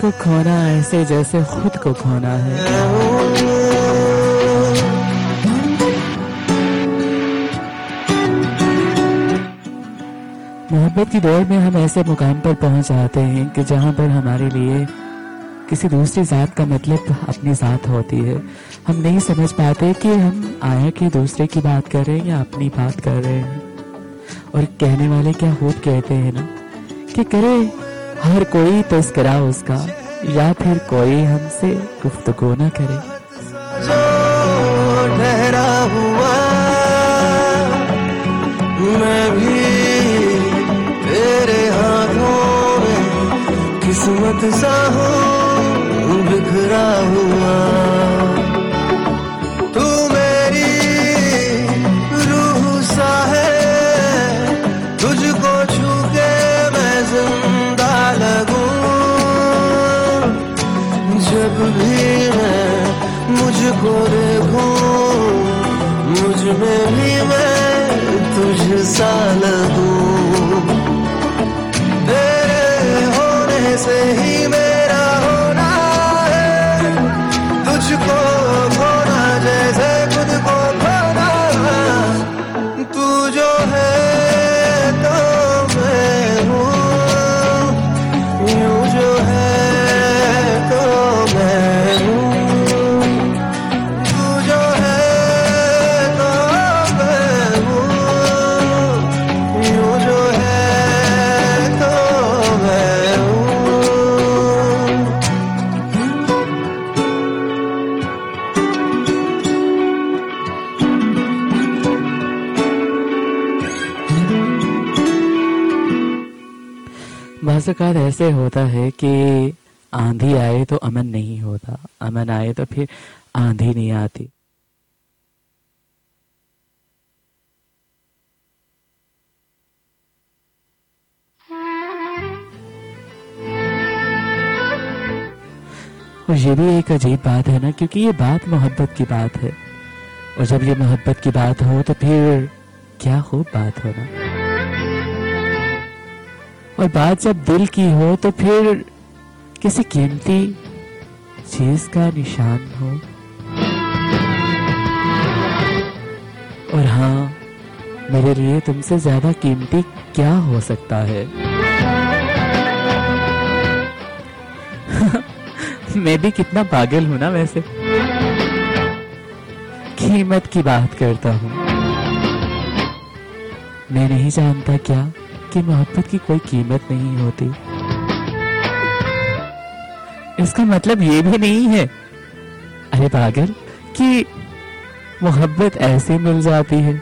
کو کھونا ایسے جیسے خود کو کھونا ہے محبت کی میں ہم ایسے مقام پر پر پہنچ جاتے ہیں کہ جہاں ہمارے لیے کسی دوسری ذات کا مطلب اپنی ذات ہوتی ہے ہم نہیں سمجھ پاتے کہ ہم آیا کہ دوسرے کی بات کر رہے ہیں یا اپنی بات کر رہے ہیں اور کہنے والے کیا خوب کہتے ہیں نا کہ کرے ہر کوئی تذکرہ اس کا یا پھر کوئی ہم سے گفتگو نہ کرے ہوا میں بھی تیرے ہاتھوں قسمت سا ہوں بکھرا ہوا جب بھی میں مجھ کو دیکھو مجھ میں بھی میں تجھ سا لگوں تیرے ہونے سے ہی میرا ہونا ہے تجھ کو بعض اوقات ایسے ہوتا ہے کہ آندھی آئے تو امن نہیں ہوتا امن آئے تو پھر آندھی نہیں آتی اور یہ بھی ایک عجیب بات ہے نا کیونکہ یہ بات محبت کی بات ہے اور جب یہ محبت کی بات ہو تو پھر کیا خوب بات ہو نا اور بات جب دل کی ہو تو پھر کسی قیمتی چیز کا نشان ہو اور ہاں میرے لیے تم سے زیادہ قیمتی کیا ہو سکتا ہے [LAUGHS] میں بھی کتنا پاگل ہوں نا ویسے قیمت کی بات کرتا ہوں میں نہیں جانتا کیا کی محبت کی کوئی قیمت نہیں ہوتی اس کا مطلب یہ بھی نہیں ہے ارے پاگل کہ محبت ایسے مل جاتی ہے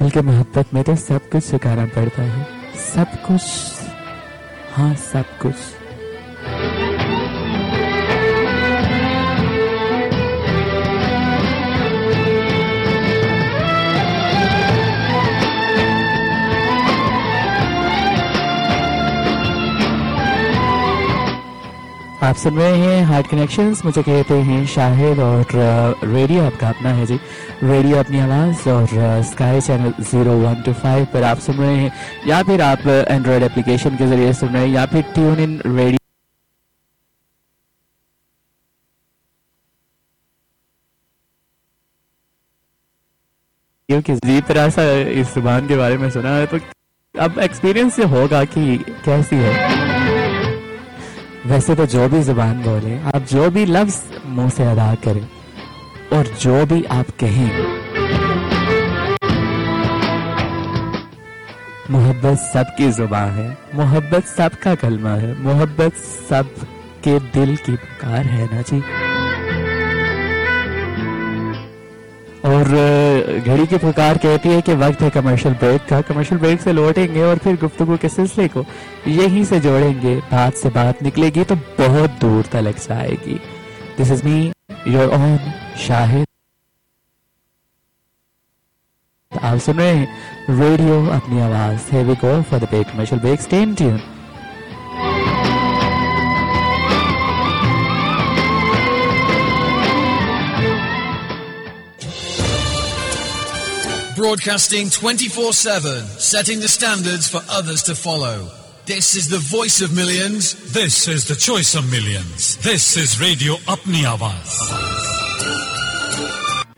بلکہ محبت میں تو سب کچھ سکھانا پڑتا ہے سب کچھ ہاں سب کچھ آپ سن رہے ہیں ہارٹ کنیکشنز مجھے کہتے ہیں شاہد اور ریڈیو آپ کا اپنا ہے جی ریڈیو اپنی آواز اور Sky channel zero one two five پر آپ سن رہے ہیں یا پھر آپ اینڈرائڈ اپلیکیشن کے ذریعے سن رہے ہیں یا پھر ٹیون ان ریڈیو جی طرح سا اس زبان کے بارے میں سنا ہے تو اب ایکسپیرینس یہ ہوگا کہ کیسی ہے ویسے تو جو بھی زبان بولے آپ جو بھی لفظ منہ سے ادا کریں اور جو بھی آپ کہیں محبت سب کی زبان ہے محبت سب کا کلمہ ہے محبت سب کے دل کی پکار ہے نا جی اور گھڑی کی پکار کہتی ہے کہ وقت ہے کمرشل بریک کا کمرشل بریک سے لوٹیں گے اور پھر گفتگو کے سلسلے کو یہی سے جوڑیں گے بات سے بات نکلے گی تو بہت دور تلک جائے گی this is me your own Shahid آپ سن رہے ہیں ریڈیو اپنی آواز ہے for the break commercial tune broadcasting 24 7, setting the standards for others to follow. This is the voice of millions. This is the choice of millions. This is Radio Apni Awaaz.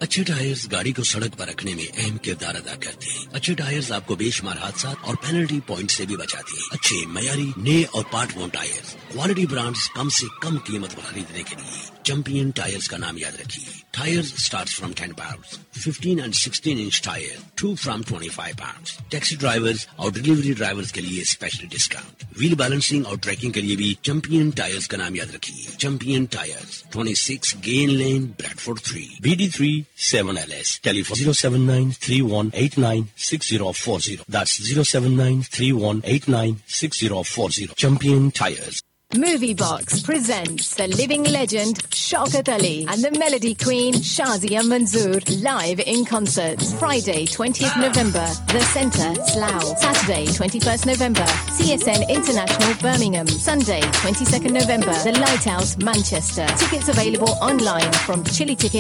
اچھے ٹائرز گاڑی کو سڑک پر رکھنے میں اہم کردار ادا کرتے ہیں اچھے ٹائرز آپ کو بے شمار حادثات اور پینلٹی پوائنٹ سے بھی بچاتے ہیں اچھے معیاری نئے اور part worn tyres quality brands کم سے کم قیمت پر خریدنے کے لیے چیمپئن ٹائر کا نام یاد رکھیے tyre start from ten pounds fifteen and 16 inch tyre to from twenty five taxi driver اور ڈیلیوری ڈرائیور کے لیے اسپیشل ڈسکاؤنٹ ویل بیلنسنگ اور ٹریکنگ کے لیے بھی چیمپئن ٹائر کا نام یاد رکھیے champion tyre twenty six Gain Lane Bradford three 7 L S tele zero seven nine three one eight nine six zero four zero zero seven nine three one eight nine six zero four zero champion tyre movie box لوکی میلیا live in Friday twenty eight November first November Sunday twenty سے لائٹ ہاؤس مینچسٹربل online from چیلیٹر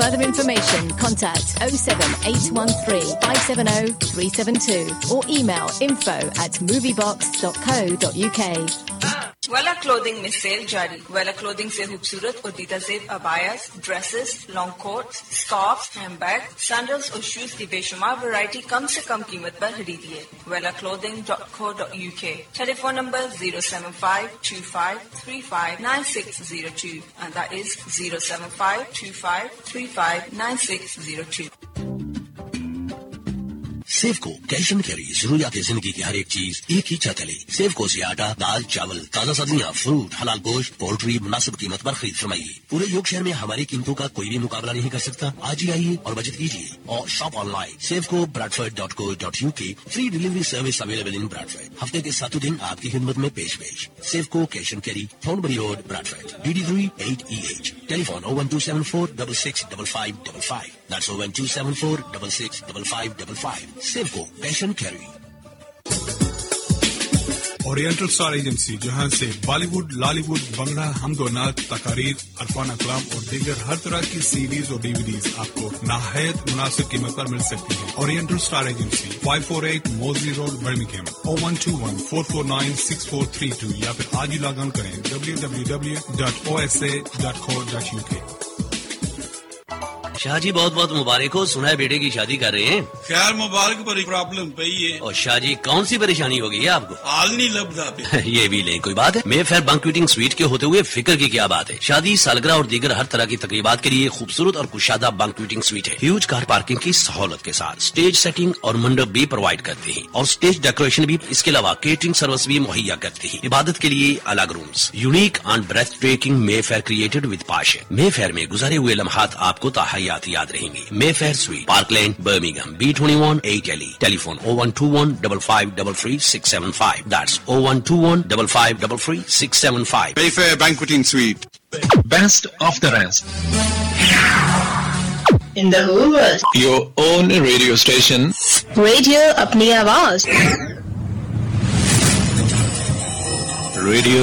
information contact seven three seven Villa کلوگ میں سیل جاری ویلا کلودنگ سے خوبصورت اور دی زیب ابایاز dresses long coat scarf hand bag sandals اور شوز کی بے شمار ورائٹی کم سے کم قیمت پر خریدیے Villa clothing dot co dot U K telephone number zero seven five two five three five nine six zero two and is zero seven five two five three five nine six zero two Safeco cash and carry ضروریات زندگی کی ہر ایک چیز ایک ہی چھت لے سیف کو سے آٹا دال چاول تازہ سبزیاں فروٹ حلال گوشت پولٹری مناسب قیمت پر خرید فرمائیے پورے یوگ شہر میں ہماری قیمتوں کا کوئی بھی مقابلہ نہیں کر سکتا آج ہی آئیے اور بچت کیجیے اور shop online Save Co Bradford dot co dot U K free delivery service available in Bradford ہفتے کے ساتوں دن آپ کی خدمت میں پیش پیش Safeco cash and carry Thornbury Road Bradford D D three eight E H telephone four double six double five double five That's 01274 665555. Safeco, پیشن کیری اورینٹل سٹار ایجنسی جہاں سے بالی ووڈ لالی ووڈ بنگلہ حمد و نعت تقاریر عرفان اکلام اور دیگر ہر طرح کی سیریز اور ڈی وی ڈیز آپ کو نہایت مناسب قیمت پر مل سکتی ہے Oriental Star Agency five four eight Moseley Road Birmingham O one two one four four nine six four three two یا پھر آج ہی لاگ آن کریں W W W dot O S A dot co dot UK Shah ji جی بہت بہت مبارک ہو ہے بیٹے کی شادی کر رہے ہیں خیر مبارک پر پرابلم ہے اور شاہ جی کون سی پریشانی ہو گئی [LAUGHS] یہ بھی لیں کوئی بات ہے میں فیر بنک ویٹنگ کے ہوتے ہوئے فکر کی کیا بات ہے شادی سالگرہ اور دیگر ہر طرح کی تقریبات کے لیے خوبصورت اور کشادہ بنکنگ سویٹ ہے کار پارکنگ کی سہولت کے ساتھ اسٹیج سیٹنگ اور منڈپ بھی پرووائڈ کرتے ہیں اور اسٹیج ڈیکوریشن بھی اس کے علاوہ کیٹرنگ سروس بھی مہیا کرتے ہیں عبادت کے لیے الگ rooms unique breath Mayfair created with posh Mayfair میں گزارے ہوئے لمحات آپ کو تہائی یاد رہیں گے Mayfair suite Parkland Birmingham B twenty one eight L E telephone O one two one double five double three six seven five this O one two one double five double three six seven five Mayfair banqueting suite best of the rest in radio station radio Apni Awaz radio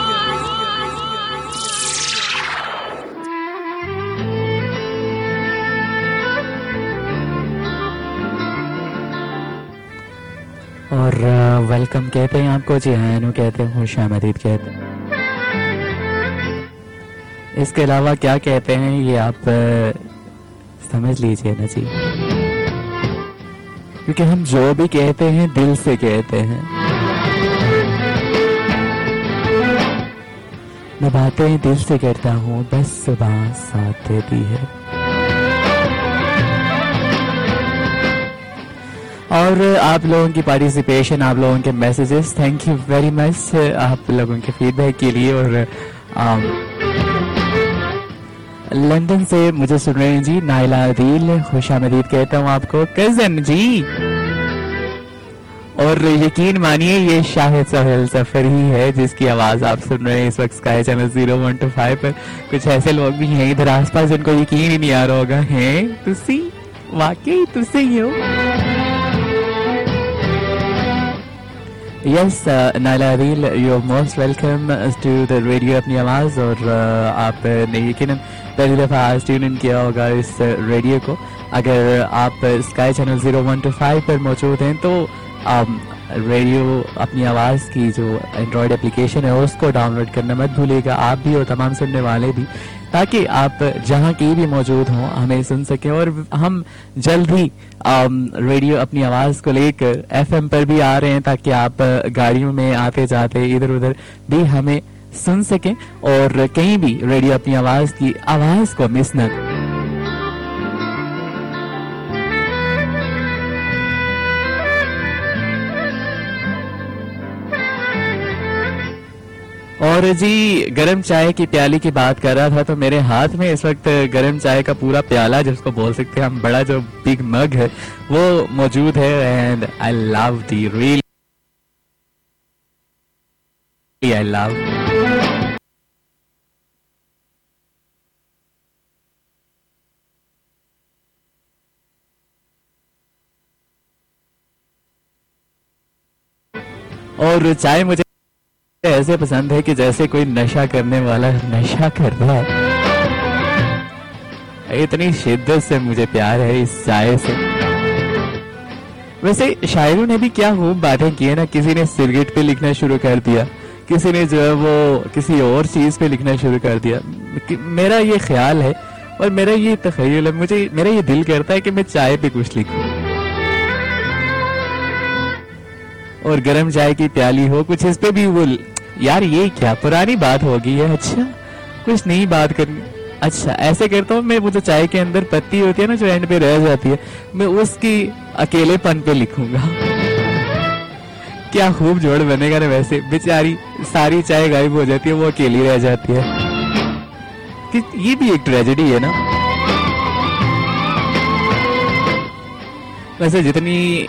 اور ویلکم کہتے ہیں آپ کو جی ہائنو کہتے ہیں خوش آمدید کہتے ہیں اس کے علاوہ کیا کہتے ہیں یہ آپ سمجھ لیجئے نا جی کیونکہ ہم جو بھی کہتے ہیں دل سے کہتے ہیں میں باتیں دل سے کرتا ہوں بس صبح ساتھ دیتی ہے اور آپ لوگوں کی پارٹیسپیشن آپ لوگوں کے messages thank you very much آپ لوگوں کے فیڈ بیک کے لیے اور لندن سے مجھے سن رہے ہیں جی جی خوش آمدید کہتا ہوں آپ کو کزن جی! اور یقین مانیے یہ شاہد سہیل سفر ہی ہے جس کی آواز آپ سن رہے ہیں اس وقت channel zero one two five پر کچھ ایسے لوگ بھی ہیں ادھر آس پاس جن کو یقین ہی نہیں آ رہا ہوگا واقعی ہو yes Naila lovely you are most welcome to the radio Apni Awaz اور آپ نے یقیناً پہلی دفعہ آج ٹیون ان کیا ہوگا اس ریڈیو کو اگر آپ Sky channel zero one two five پر موجود ہیں تو ریڈیو اپنی آواز کی جو اینڈرائڈ اپلیکیشن ہے اس کو ڈاؤن لوڈ کرنا مت بھولے گا آپ بھی اور تمام سننے والے بھی تاکہ آپ جہاں کہیں بھی موجود ہوں ہمیں سن سکیں اور ہم جلد ہی ریڈیو اپنی آواز کو لے کر ایف ایم پر بھی آ رہے ہیں تاکہ آپ گاڑیوں میں آتے جاتے ادھر ادھر بھی ہمیں سن سکیں اور کہیں بھی ریڈیو اپنی آواز کی آواز کو مس نہ اور جی گرم چائے کی پیالی کی بات کر رہا تھا تو میرے ہاتھ میں اس وقت گرم چائے کا پورا پیالہ جس کو بول سکتے ہیں ہم بڑا جو بگ مگ ہے وہ موجود ہے and I I love love the real اور چائے مجھے ایسے پسند ہے کہ جیسے کوئی نشہ کرنے والا نشا ہے اتنی شدت سے مجھے پیار ہے اس سائے سے ویسے شاعروں نے بھی کیا باتیں نا کسی کسی کسی نے نے پہ لکھنا شروع کر دیا جو ہے وہ اور چیز پہ لکھنا شروع کر دیا میرا یہ خیال ہے اور میرا یہ تخیل ہے مجھے میرا یہ دل کرتا ہے کہ میں چائے پہ کچھ لکھوں اور گرم چائے کی پیالی ہو کچھ اس پہ بھی وہ یار یہ کیا پرانی بات ہوگی ہے اچھا کچھ نہیں بات کرنی اچھا ایسے کرتا ہوں میں چائے کے اندر پتی ہوتی ہے نا جو اینڈ پہ رہ جاتی ہے میں اس کی اکیلے پن پہ لکھوں گا کیا خوب جوڑ بنے گا نا ویسے بیچاری ساری چائے غائب ہو جاتی ہے وہ اکیلی رہ جاتی ہے یہ بھی ایک ٹریجڈی ہے نا ویسے جتنی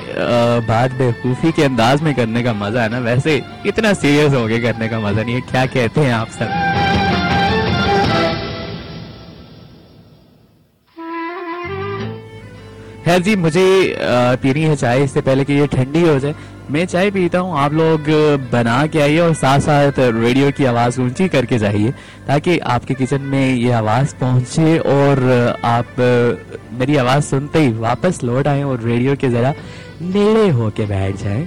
بات بے خوفی کے انداز میں کرنے کا مزہ ہے نا ویسے اتنا سیریس ہوگئے کرنے کا مزہ نہیں ہے کیا کہتے ہیں آپ سب خیر جی مجھے پینی ہے چائے اس سے پہلے کہ یہ ٹھنڈی ہو جائے میں چائے پیتا ہوں آپ لوگ بنا کے آئیے اور ساتھ ساتھ ریڈیو کی آواز اونچی کر کے جائیے تاکہ آپ کے کچن میں یہ آواز پہنچے اور آپ میری آواز سنتے ہی واپس لوٹ آئیں اور ریڈیو کے ذرا نیڑے ہو کے بیٹھ جائیں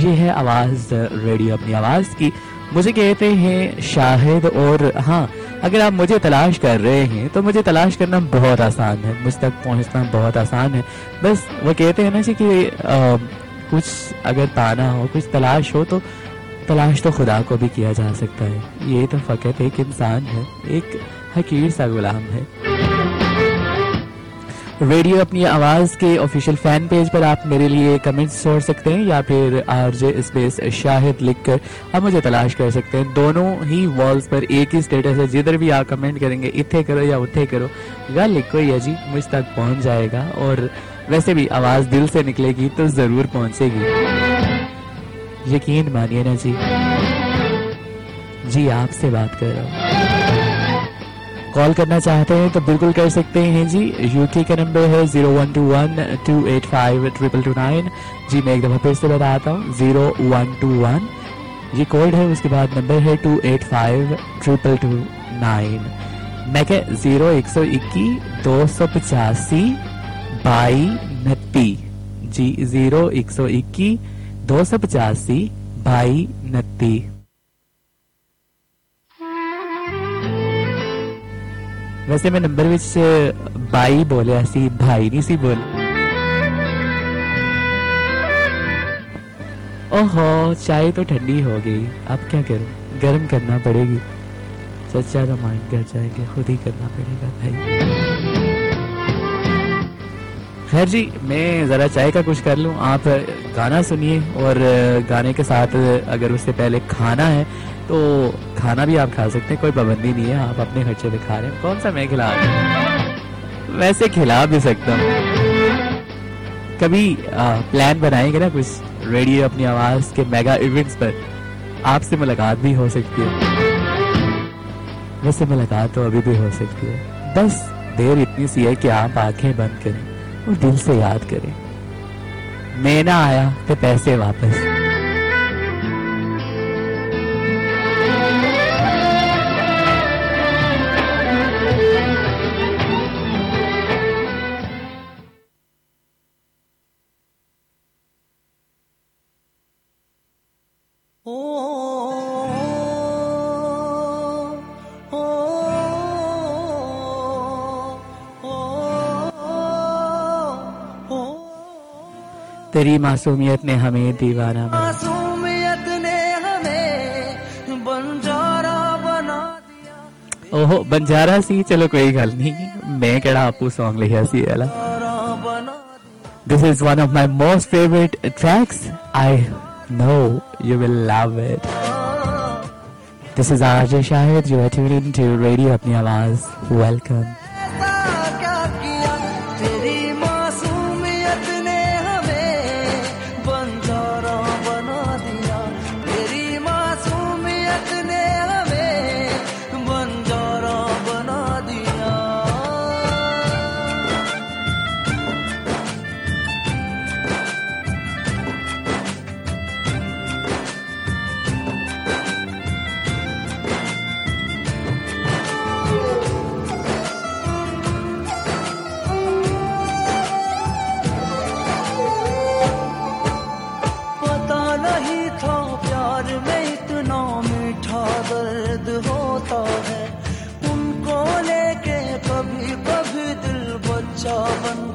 یہ ہے آواز ریڈیو اپنی آواز کی مجھے کہتے ہیں شاہد اور ہاں اگر آپ مجھے تلاش کر رہے ہیں تو مجھے تلاش کرنا بہت آسان ہے مجھ تک پہنچنا بہت آسان ہے بس وہ کہتے ہیں نا جی کہ کچھ اگر پانا ہو کچھ تلاش ہو تو تلاش تو خدا کو بھی کیا جا سکتا ہے یہ تو فقط ایک انسان ہے ایک حقیر سا غلام ہے اپنی آواز کے فین پیج پر آپ میرے لیے کمنٹس چھوڑ سکتے ہیں یا پھر آر جے اسپیس شاہد لکھ کر آپ مجھے تلاش کر سکتے ہیں دونوں ہی والس پر ایک ہی اسٹیٹس ہے جدھر بھی آپ کمنٹ کریں گے اتھے کرو یا اتھے کرو یا لکھو یا جی مجھ تک پہنچ جائے گا اور ویسے بھی آواز دل سے نکلے گی تو ضرور پہنچے گی یقین مانیے نا جی جی آپ سے بات کر رہا ہوں کال کرنا چاہتے ہیں تو بالکل کر سکتے ہیں جی یو کے کا نمبر ہے zero one two one two eight five triple two nine جی میں ایک دفعہ پھر سے بتاتا ہوں زیرو ون ٹو ون یہ کوڈ ہے اس کے بعد نمبر ہے two eight five triple two nine میں کہ زیرو ایک سو اکیس دو سو پچاسی چائے تو ٹھنڈی ہو گئی اب کیا کر گرم کرنا پڑے گی چچا کا مائنڈ کر جائے گا خود ہی کرنا پڑے گا خیر جی میں ذرا چائے کا کچھ کر لوں آپ گانا سنیے اور گانے کے ساتھ اگر اس سے پہلے کھانا ہے تو کھانا بھی آپ کھا سکتے ہیں کوئی پابندی نہیں ہے آپ اپنے خرچے پہ کھا رہے ہیں کون سا میں کھلا رہا ہوں ویسے کھلا بھی سکتا ہوں کبھی پلان بنائیں گے نا کچھ ریڈیو اپنی آواز کے میگا ایونٹس پر آپ سے ملاقات بھی ہو سکتی ہے ویسے ملاقات تو ابھی بھی ہو سکتی ہے بس دیر اتنی سی ہے کہ آپ آنکھیں بند کریں اور دل سے یاد کریں میں نہ آیا تو پیسے واپس تیری معصومیت نے ہمیں بنجارا سی سی چلو کوئی گل نہیں میں سانگ اپنی آواز ویلکم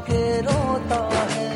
کے روتا ہے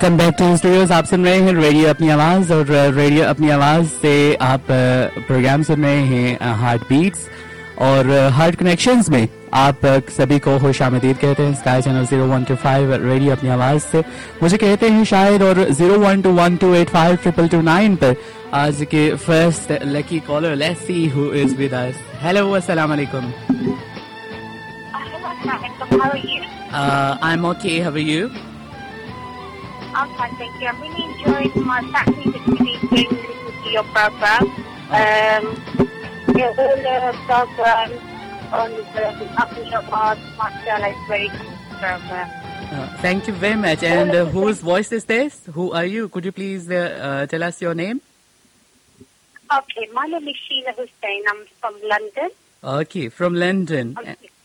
ویلکم بیک ٹو اسٹوڈیوز آپ سن رہے ہیں ریڈیو اپنی آواز اور ریڈیو اپنی آواز سے آپ پروگرام سن رہے ہیں ہارٹ بیٹس اور ہارٹ کنیکشنز میں آپ سبھی کو خوش آمدید کہتے ہیں sky channel zero one two five radio Apni Awaz سے مجھے کہتے ہیں شاید اور zero one two one two eight five triple two nine پر آج کے first lucky caller Lucy who is with us hello السلام علیکم I am okay have you thank you very much and whose voice this this who are you کلیز tour name from London from London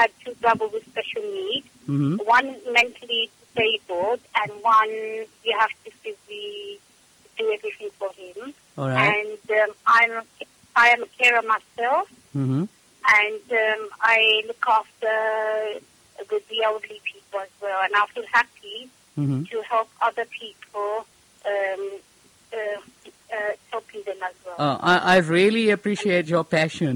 had two double with special needs. Mm -hmm. One mentally disabled and one you have to physically do everything for him. Right. And um, I'm, I am a carer myself. Mm -hmm. And um, I look after the, the elderly people as well. And I feel happy mm -hmm. to help other people um, uh, uh, helping them as well. Oh, I, I really appreciate your passion.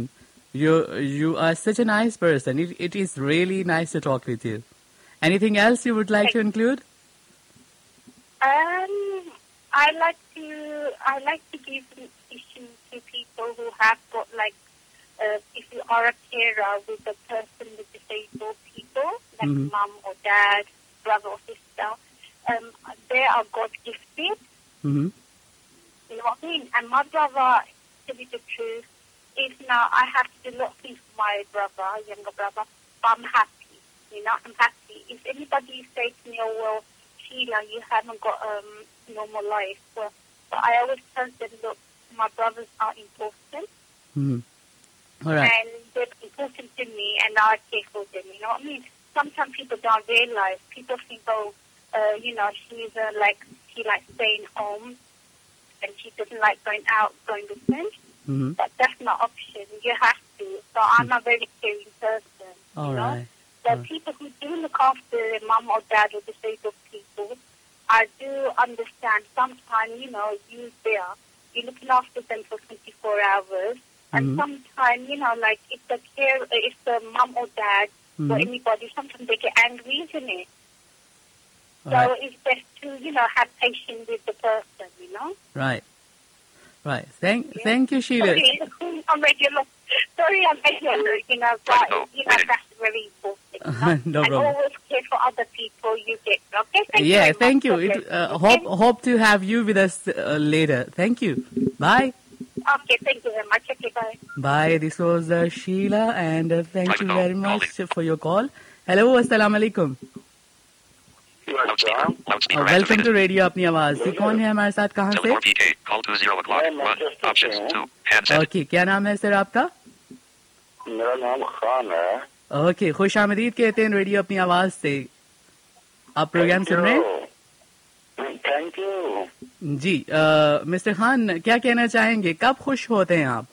You you are such a nice person. It, it is really nice to talk with you. Anything else you would like hey. to include? Um, I like to I like to give issues to people who have got like uh, if you are a carer with a person with disabled people like mm-hmm. mom or dad, brother or sister. Um, they are God gifted. Mm-hmm. You know what I mean? And my brother, to be the truth, if now I have to do nothing for my brother, younger brother, but I'm happy. You know, I'm happy. If anybody say to me, oh, well, Sheila, you haven't got a um, normal life. well, but I always tell them, look, my brothers are important. Mm-hmm. All right. And they're important to me, and I care for them. You know what I mean? Sometimes people don't realize. People think, oh, uh, you know, she's uh, like, she likes staying home, and she doesn't like going out, going to friends. Option you have to آنسٹنگ four hours like daddy ایگویز new to you notion thank you Sheila doctor yes thank you hope to have you with لی thank you bye much bye this was Sheila and thank you very much for your call hello السلام علیکم ویلکم ٹو ریڈیو اپنی آواز کون ہے ہمارے ساتھ کہاں سے اوکے کیا نام ہے سر آپ کا میرا نام خان ہے اوکے خوش آمدید کہتے ہیں ریڈیو اپنی آواز سے آپ پروگرام سن رہے ہیں thank you ji mister Khan کیا کہنا چاہیں گے کب خوش ہوتے ہیں آپ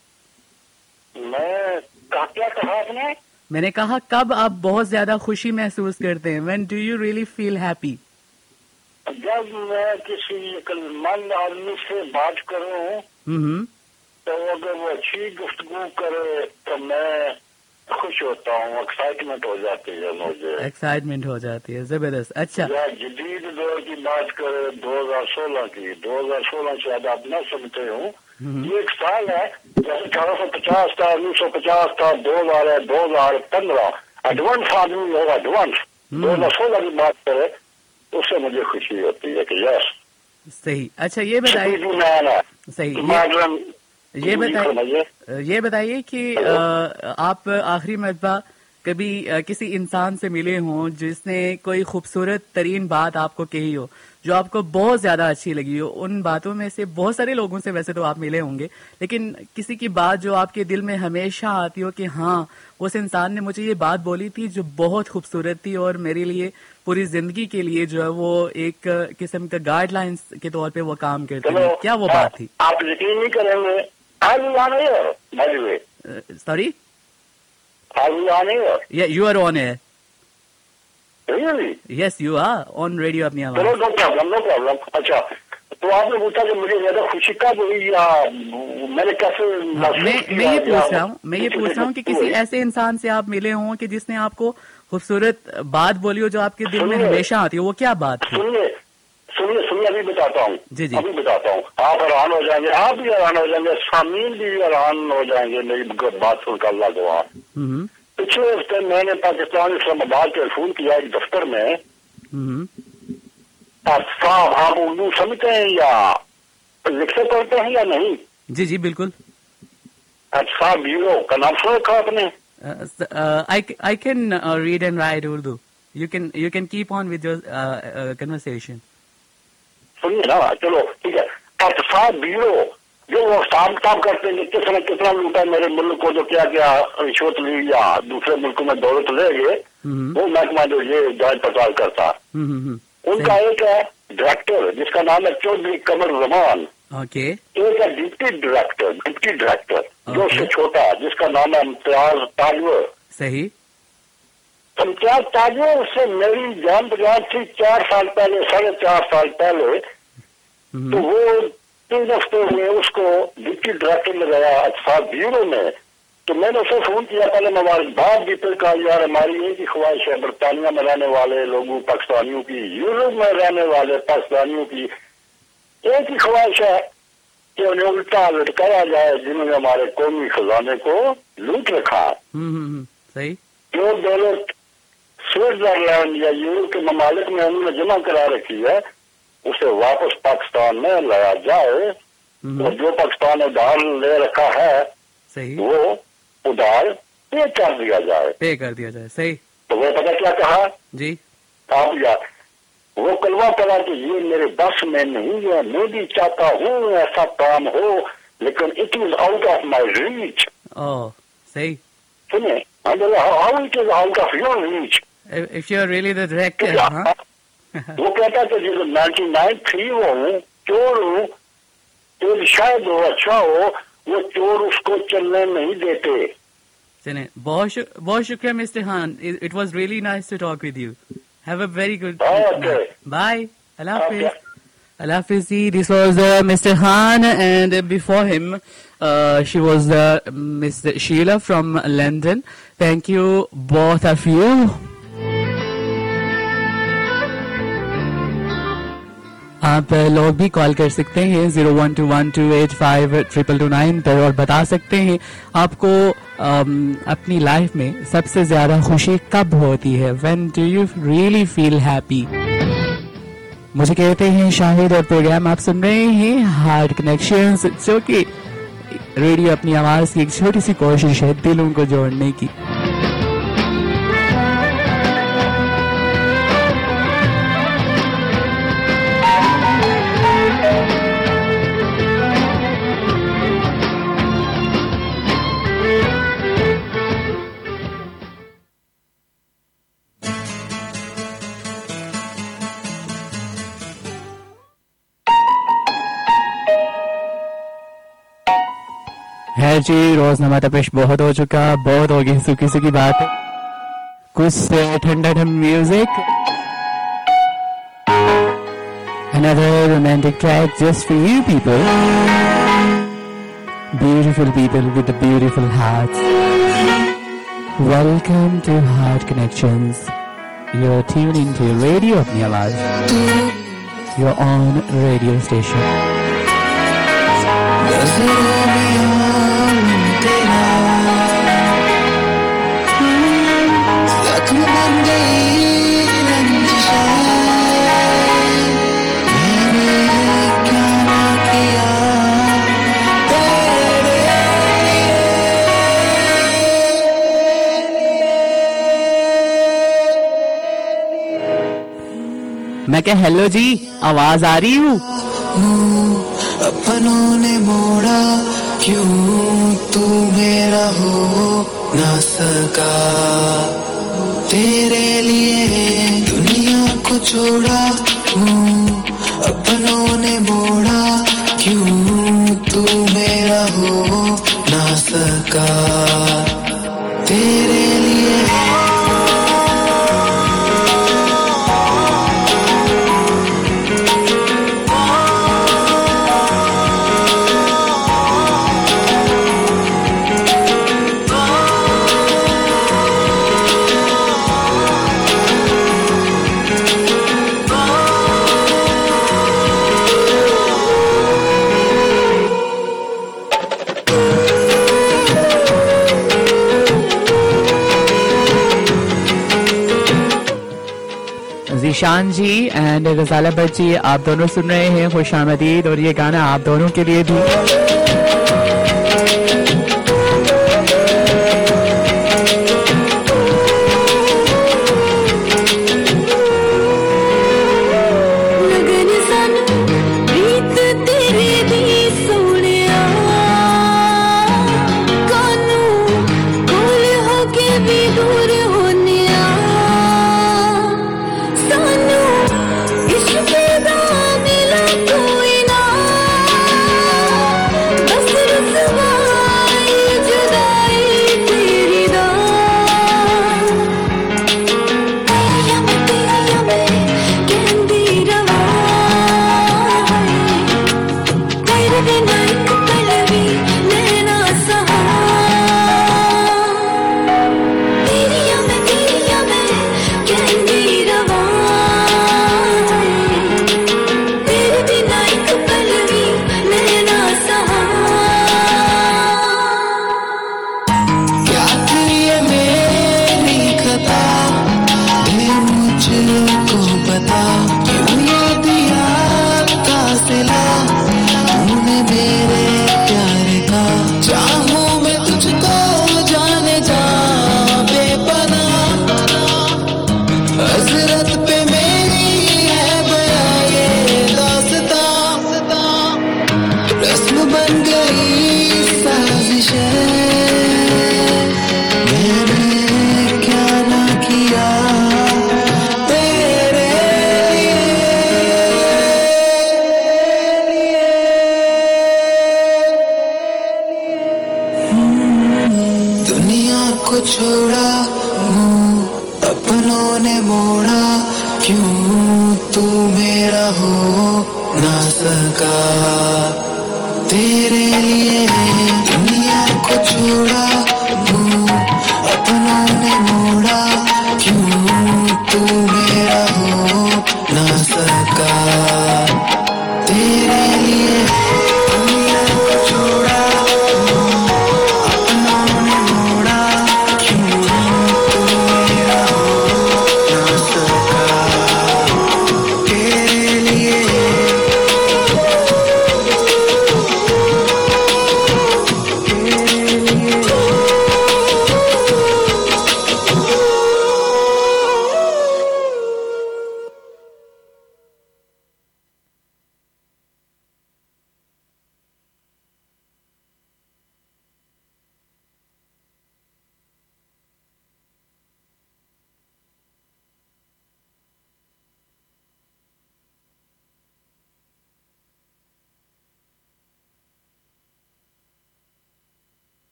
میں میں نے کہا کب آپ بہت زیادہ خوشی محسوس کرتے ہیں when do you really feel happy جب میں کسی مند آدمی سے بات کروں تو اگر وہ اچھی گفتگو کرے تو میں خوش ہوتا ہوں ایکسائٹمنٹ ہو جاتی ہے مجھے ایکسائٹمنٹ ہو جاتی ہے زبردست اچھا جدید دور کی بات کرے دو ہزار سولہ کی دو ہزار سولہ سے آپ نہ سنتے ہوں یہ ایک سال ہے جیسے اٹھارہ سو پچاس تھا انیس سو پچاس تھا دو ہزار ہے دو ہزار پندرہ ایڈوانس آدمی ہوگا ایڈوانس دو ہزار سولہ کی بات کرے تو اس سے مجھے خوشی ہوتی ہے کہ یس صحیح اچھا یہ بتائیے صحیح یہ بتائیے یہ بتائیے کہ آپ آخری مرتبہ کبھی کسی انسان سے ملے ہوں جس نے کوئی خوبصورت ترین بات آپ کو کہی ہو جو آپ کو بہت زیادہ اچھی لگی ہو ان باتوں میں سے بہت سارے لوگوں سے ویسے تو آپ ملے ہوں گے لیکن کسی کی بات جو آپ کے دل میں ہمیشہ آتی ہو کہ ہاں اس انسان نے مجھے یہ بات بولی تھی جو بہت خوبصورت تھی اور میرے لیے پوری زندگی کے لیے جو ہے وہ ایک قسم کا گائیڈ لائنس کے طور پہ وہ کام کرتے ہیں کیا وہ بات تھی آپ یقین نہیں کریں گے sorry Are we on air? Yeah, you are on air. Really? Yes, you are on radio اپنی آواز. چلو no problem, no problem. اچھا تو آپ نے پوچھا کہ مجھے زیادہ خوشی کب ہوئی یا میں نے کیسے میں یہ پوچھ رہا ہوں میں یہ پوچھ رہا ہوں کہ کسی ایسے انسان سے آپ ملے ہوں کہ جس نے آپ کو خوبصورت بات بولی ہو جو آپ کے دل میں ہمیشہ آتی ہو وہ کیا بات تھی سنیے سنیے ابھی بتاتا ہوں جی جی ابھی بتاتا ہوں آپ حیران ہو جائیں گے آپ بھی حیران ہو جائیں گے سامین بھی حیران ہو جائیں گے میری بات سن کر اللہ گواہ پچھلے ہفتے میں نے پاکستان اسلام آباد کے فون کیا ایک دفتر میں صاحب آپ اردو سمجھتے ہیں یا لکھتے پڑھتے ہیں یا نہیں جی جی بالکل اچھا بیو کا نام سو رکھا آپ نے I can read and write Urdu you can you can keep on with your conversation نا چلو ٹھیک ہے جو وہ سام کرتے ہیں کس نے کتنا لوٹا میرے ملک کو جو کیا کیا رشوت لی یا دوسرے ملکوں میں دولت لے گئے وہ محکمہ جو یہ جانچ پڑال کرتا ان کا ایک ہے ڈائریکٹر جس کا نام ہے چودھری کمر رمان ایک ہے ڈپٹی ڈائریکٹر ڈپٹی ڈائریکٹر جو سے چھوٹا جس کا نام ہے طالب تالو امتیاز تاج اس سے میری جان بجان تھی چار سال پہلے ساڑھے چار سال پہلے تو وہ تین ہفتے ڈپٹی ڈائریکٹر میں اچھا بیورو میں تو میں نے اسے فون کیا پہلے ہماری بات بھی پھر کہا یار ہماری یہ ہی خواہش ہے برطانیہ میں رہنے والے لوگوں پاکستانیوں کی یوروپ میں رہنے والے پاکستانیوں کی ایک ہی خواہش ہے کہ انہیں الٹا لٹکایا جائے جنہوں نے ہمارے قومی خزانے کو لوٹ رکھا جو دولت سوئٹزر لینڈ یا یورپ کے ممالک میں انہوں نے جمع کرا رکھی ہے اسے واپس پاکستان میں لایا جائے اور جو پاکستان نے لے رکھا ہے وہ ادار پے کر دیا جائے پے کر دیا جائے صحیح تو وہ پتا کیا کہا جی آپ یا وہ کلوا پڑا کہ یہ میرے بس میں نہیں ہے میں بھی چاہتا ہوں ایسا کام ہو لیکن it is out of my reach صحیح how it is out of your reach if really the director, huh? بہت شکریہ mister Khan and be was the mister Sheila from London thank you بہت آف یو آپ لوگ بھی کال کر سکتے ہیں زیرو ون ٹو نائن پر اور بتا سکتے ہیں آپ کو اپنی لائف میں سب سے زیادہ خوشی کب ہوتی ہے when do you really feel happy مجھے کہتے ہیں شاہد اور پروگرام آپ سن رہے ہیں ہارڈ کنیکشن جو کہ ریڈیو اپنی آواز کی ایک چھوٹی سی کوشش ہے دلوں کو جوڑنے کی جی روز روزنما پیش بہت ہو چکا بہت ہو گئی سوکھی سکی بات کچھ ٹھنڈا music beautiful people with beautiful heart welcome to you heart connection you radio of the Awaz you on radio station میں کہ ہیلو جی آواز آ رہی ہوں اپنوں نے موڑا کیوں تو میرا ہو نہ سکا تیرے لیے دنیا کو چھوڑا ہوں اپنوں نے موڑا کیوں تو میرا ہو نہ سکا تیرے شان جی اینڈ غزالہ بٹ جی آپ دونوں سن رہے ہیں خوش آمدید اور یہ گانا آپ دونوں کے لیے بھی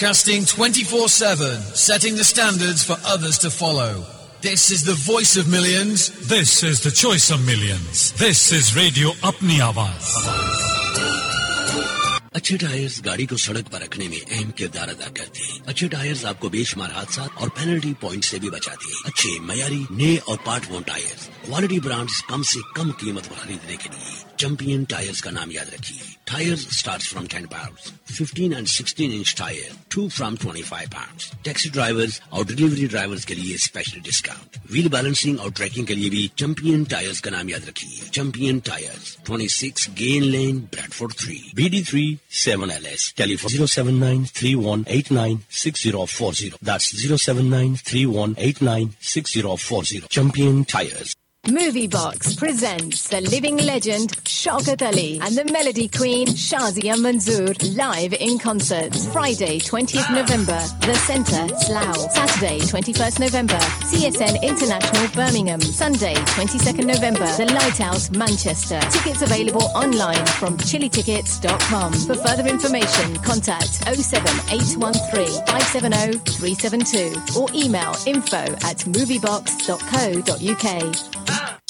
Broadcasting 24-7, setting the standards for others to follow. This is the voice of millions. This is the choice of millions. This is Radio Apni Awaaz. اچھے ٹائرز گاڑی کو سڑک پر رکھنے میں اہم کردار ادا کرتے ہیں اچھے ٹائرز آپ کو بے شمار حادثات اور پینلٹی پوائنٹ سے بھی بچاتے ہیں اچھے معیاری نئے اور part worn tyres quality brands کم سے کم قیمت پر خریدنے کے لیے چمپئن ٹائرز کا نام یاد رکھیے tyre start from ten bar fifteen and sixteen inch tyre to from twenty five bars taxi driver اور ڈلیوری ڈرائیور کے لیے اسپیشل ڈسکاؤنٹ ویل بیلنس اور ٹریکنگ کے لیے بھی چمپئن ٹائر کا نام یاد رکھیے champion tyre twenty six Gain Lane Bradford three seven L S telephone zero seven nine three one eight nine six zero four zero zero seven nine three one eight nine six zero four zero champion tyre میوی box lock Manzoor inter Friday international نوبرسٹربل online فرم چیلی daughter information three five seven three seven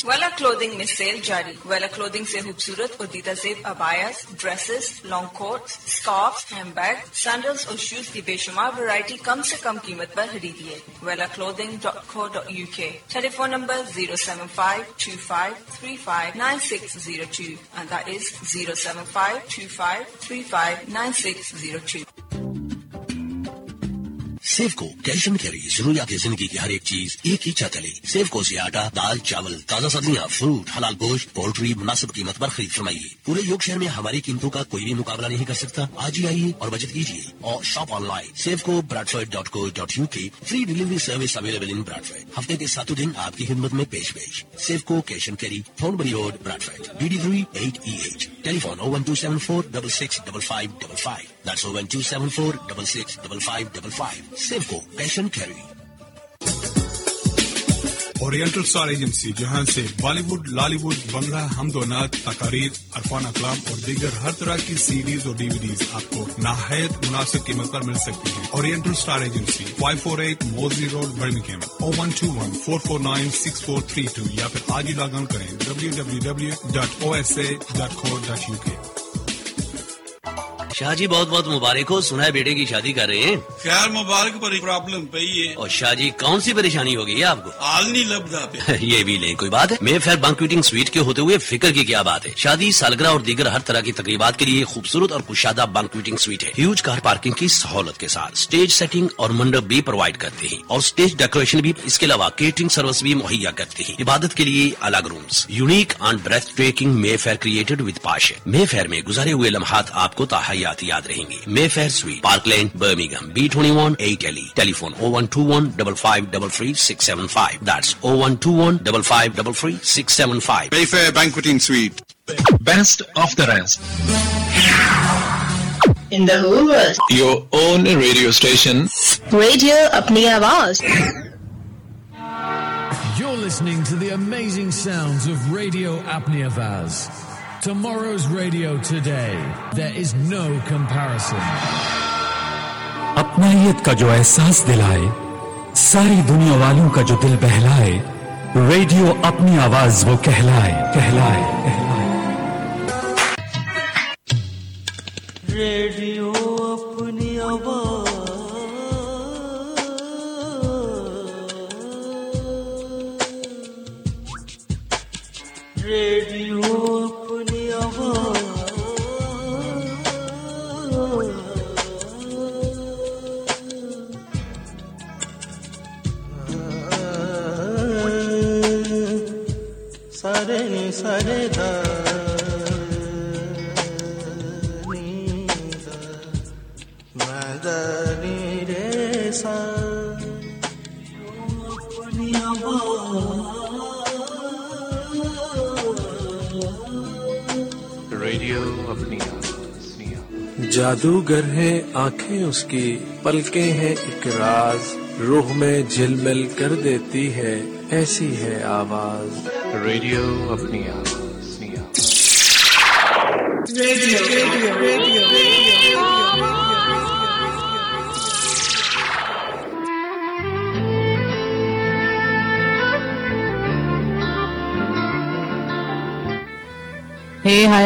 villa کلود میں سیل جاری ویلا کلودنگ سے خوبصورت اور دیدہ زیب ابایاز dresses long coat scarf hand bag sandal اور شوز کی بے شمار ویرائٹی کم سے کم قیمت پر خریدیے ویلا کلو dot co dot U K telephone number zero seven five two five three five nine six zero two and is zero seven five two five three five nine six zero two Safeco cash and carry ضروریات زندگی کی ہر ایک چیز ایک ہی لے سیف کو سے آٹا دال چاول تازہ سبزیاں فروٹ حلال گوشت پولٹری مناسب قیمت پر خرید فرمائیے پورے یوگ شہر میں ہماری قیمتوں کا کوئی بھی مقابلہ نہیں کر سکتا آج ہی آئیے اور بچت کیجیے اور shop online Safeco Bradford dot U K free delivery service available in Bradford ہفتے کے ساتوں دن آپ کی خدمت میں پیش پیش Safeco carry Thornbury Road Bradford D D eight E eight four double six double five double five That's 01274 dot Safeco Cash and Carry. Oriental star agency جہاں سے بالی ووڈ لالی ووڈ بنگلہ حمد و نادھ تقاریر عرفان اقلام اور دیگر ہر طرح کی سیریز اور ڈی وی ڈیز آپ کو نہایت مناسب قیمت پر مل سکتی ہیں oriental star agency five four eight Moseley road O one two one four four nine six four three two یا پھر آج ہی لاگ آن کریں W W W dot O S A dot co dot U K Shah ji بہت بہت مبارک ہو سنا ہے بیٹے کی شادی کر رہے ہیں خیر مبارک پر پرابلم پہ ہے اور شاہ جی کون سی پریشانی ہو گئی آپ کو پہ [LAUGHS] یہ بھی لیں کوئی بات ہے میں فیر سویٹ کے ہوتے ہوئے فکر کی کیا بات ہے شادی سالگرہ اور دیگر ہر طرح کی تقریبات کے لیے خوبصورت اور کشادہ سویٹ ہے ہیوج کار پارکنگ کی سہولت کے ساتھ اسٹیج سیٹنگ اور منڈپ بھی پرووائڈ کرتے ہیں اور اسٹیج ڈیکوریشن بھی اس کے علاوہ کیٹرنگ سروس بھی مہیا کرتے ہیں عبادت کے لیے الگ rooms unique breath Mayfair created with posh Mayfair میں گزارے ہوئے لمحات آپ کو تہائی واقعات یاد رہیں گے Mayfair suite park lane Birmingham B twenty one eight A L telephone O one two one double five double three six seven five that's O one two one double five double three six seven five Mayfair banqueting suite best of the rest in the whole your own radio station radio Apni Awaz You're listening to the amazing sounds of Radio Apnea Vaz. Tomorrow's radio today. There is no comparison. اپنائیت کا جو احساس دلائے ساری دنیا والوں کا جو دل بہلائے ریڈیو اپنی آواز وہ کہلائے کہلائے کہلائے ریڈیو روڈیو اپنی جادوگر اس کی پلکیں ہیں اکراز روح میں جل مل کر دیتی ہے ایسی ہے آواز ریڈیو اپنی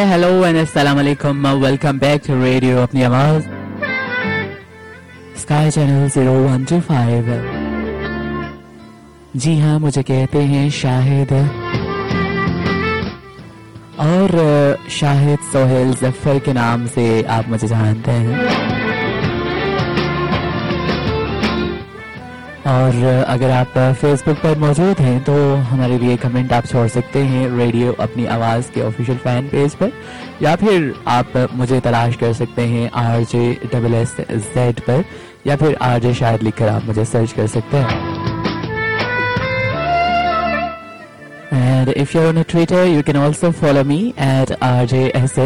ہیلو اینڈ السلام علیکم welcome back to radio Apni Awaz sky channel zero one three five جی ہاں مجھے کہتے ہیں شاہد اور شاہد سہیل ظفر کے نام سے آپ مجھے جانتے ہیں اور اگر آپ فیس بک پر موجود ہیں تو ہمارے لیے کمنٹ آپ چھوڑ سکتے ہیں ریڈیو اپنی آواز کے آفیشیل فین پیج پر یا پھر آپ مجھے تلاش کر سکتے ہیں R J double S Z پر یا پھر آر جے شاید لکھ کر آپ مجھے سرچ کر سکتے ہیں Twitter you can also follow me at R J S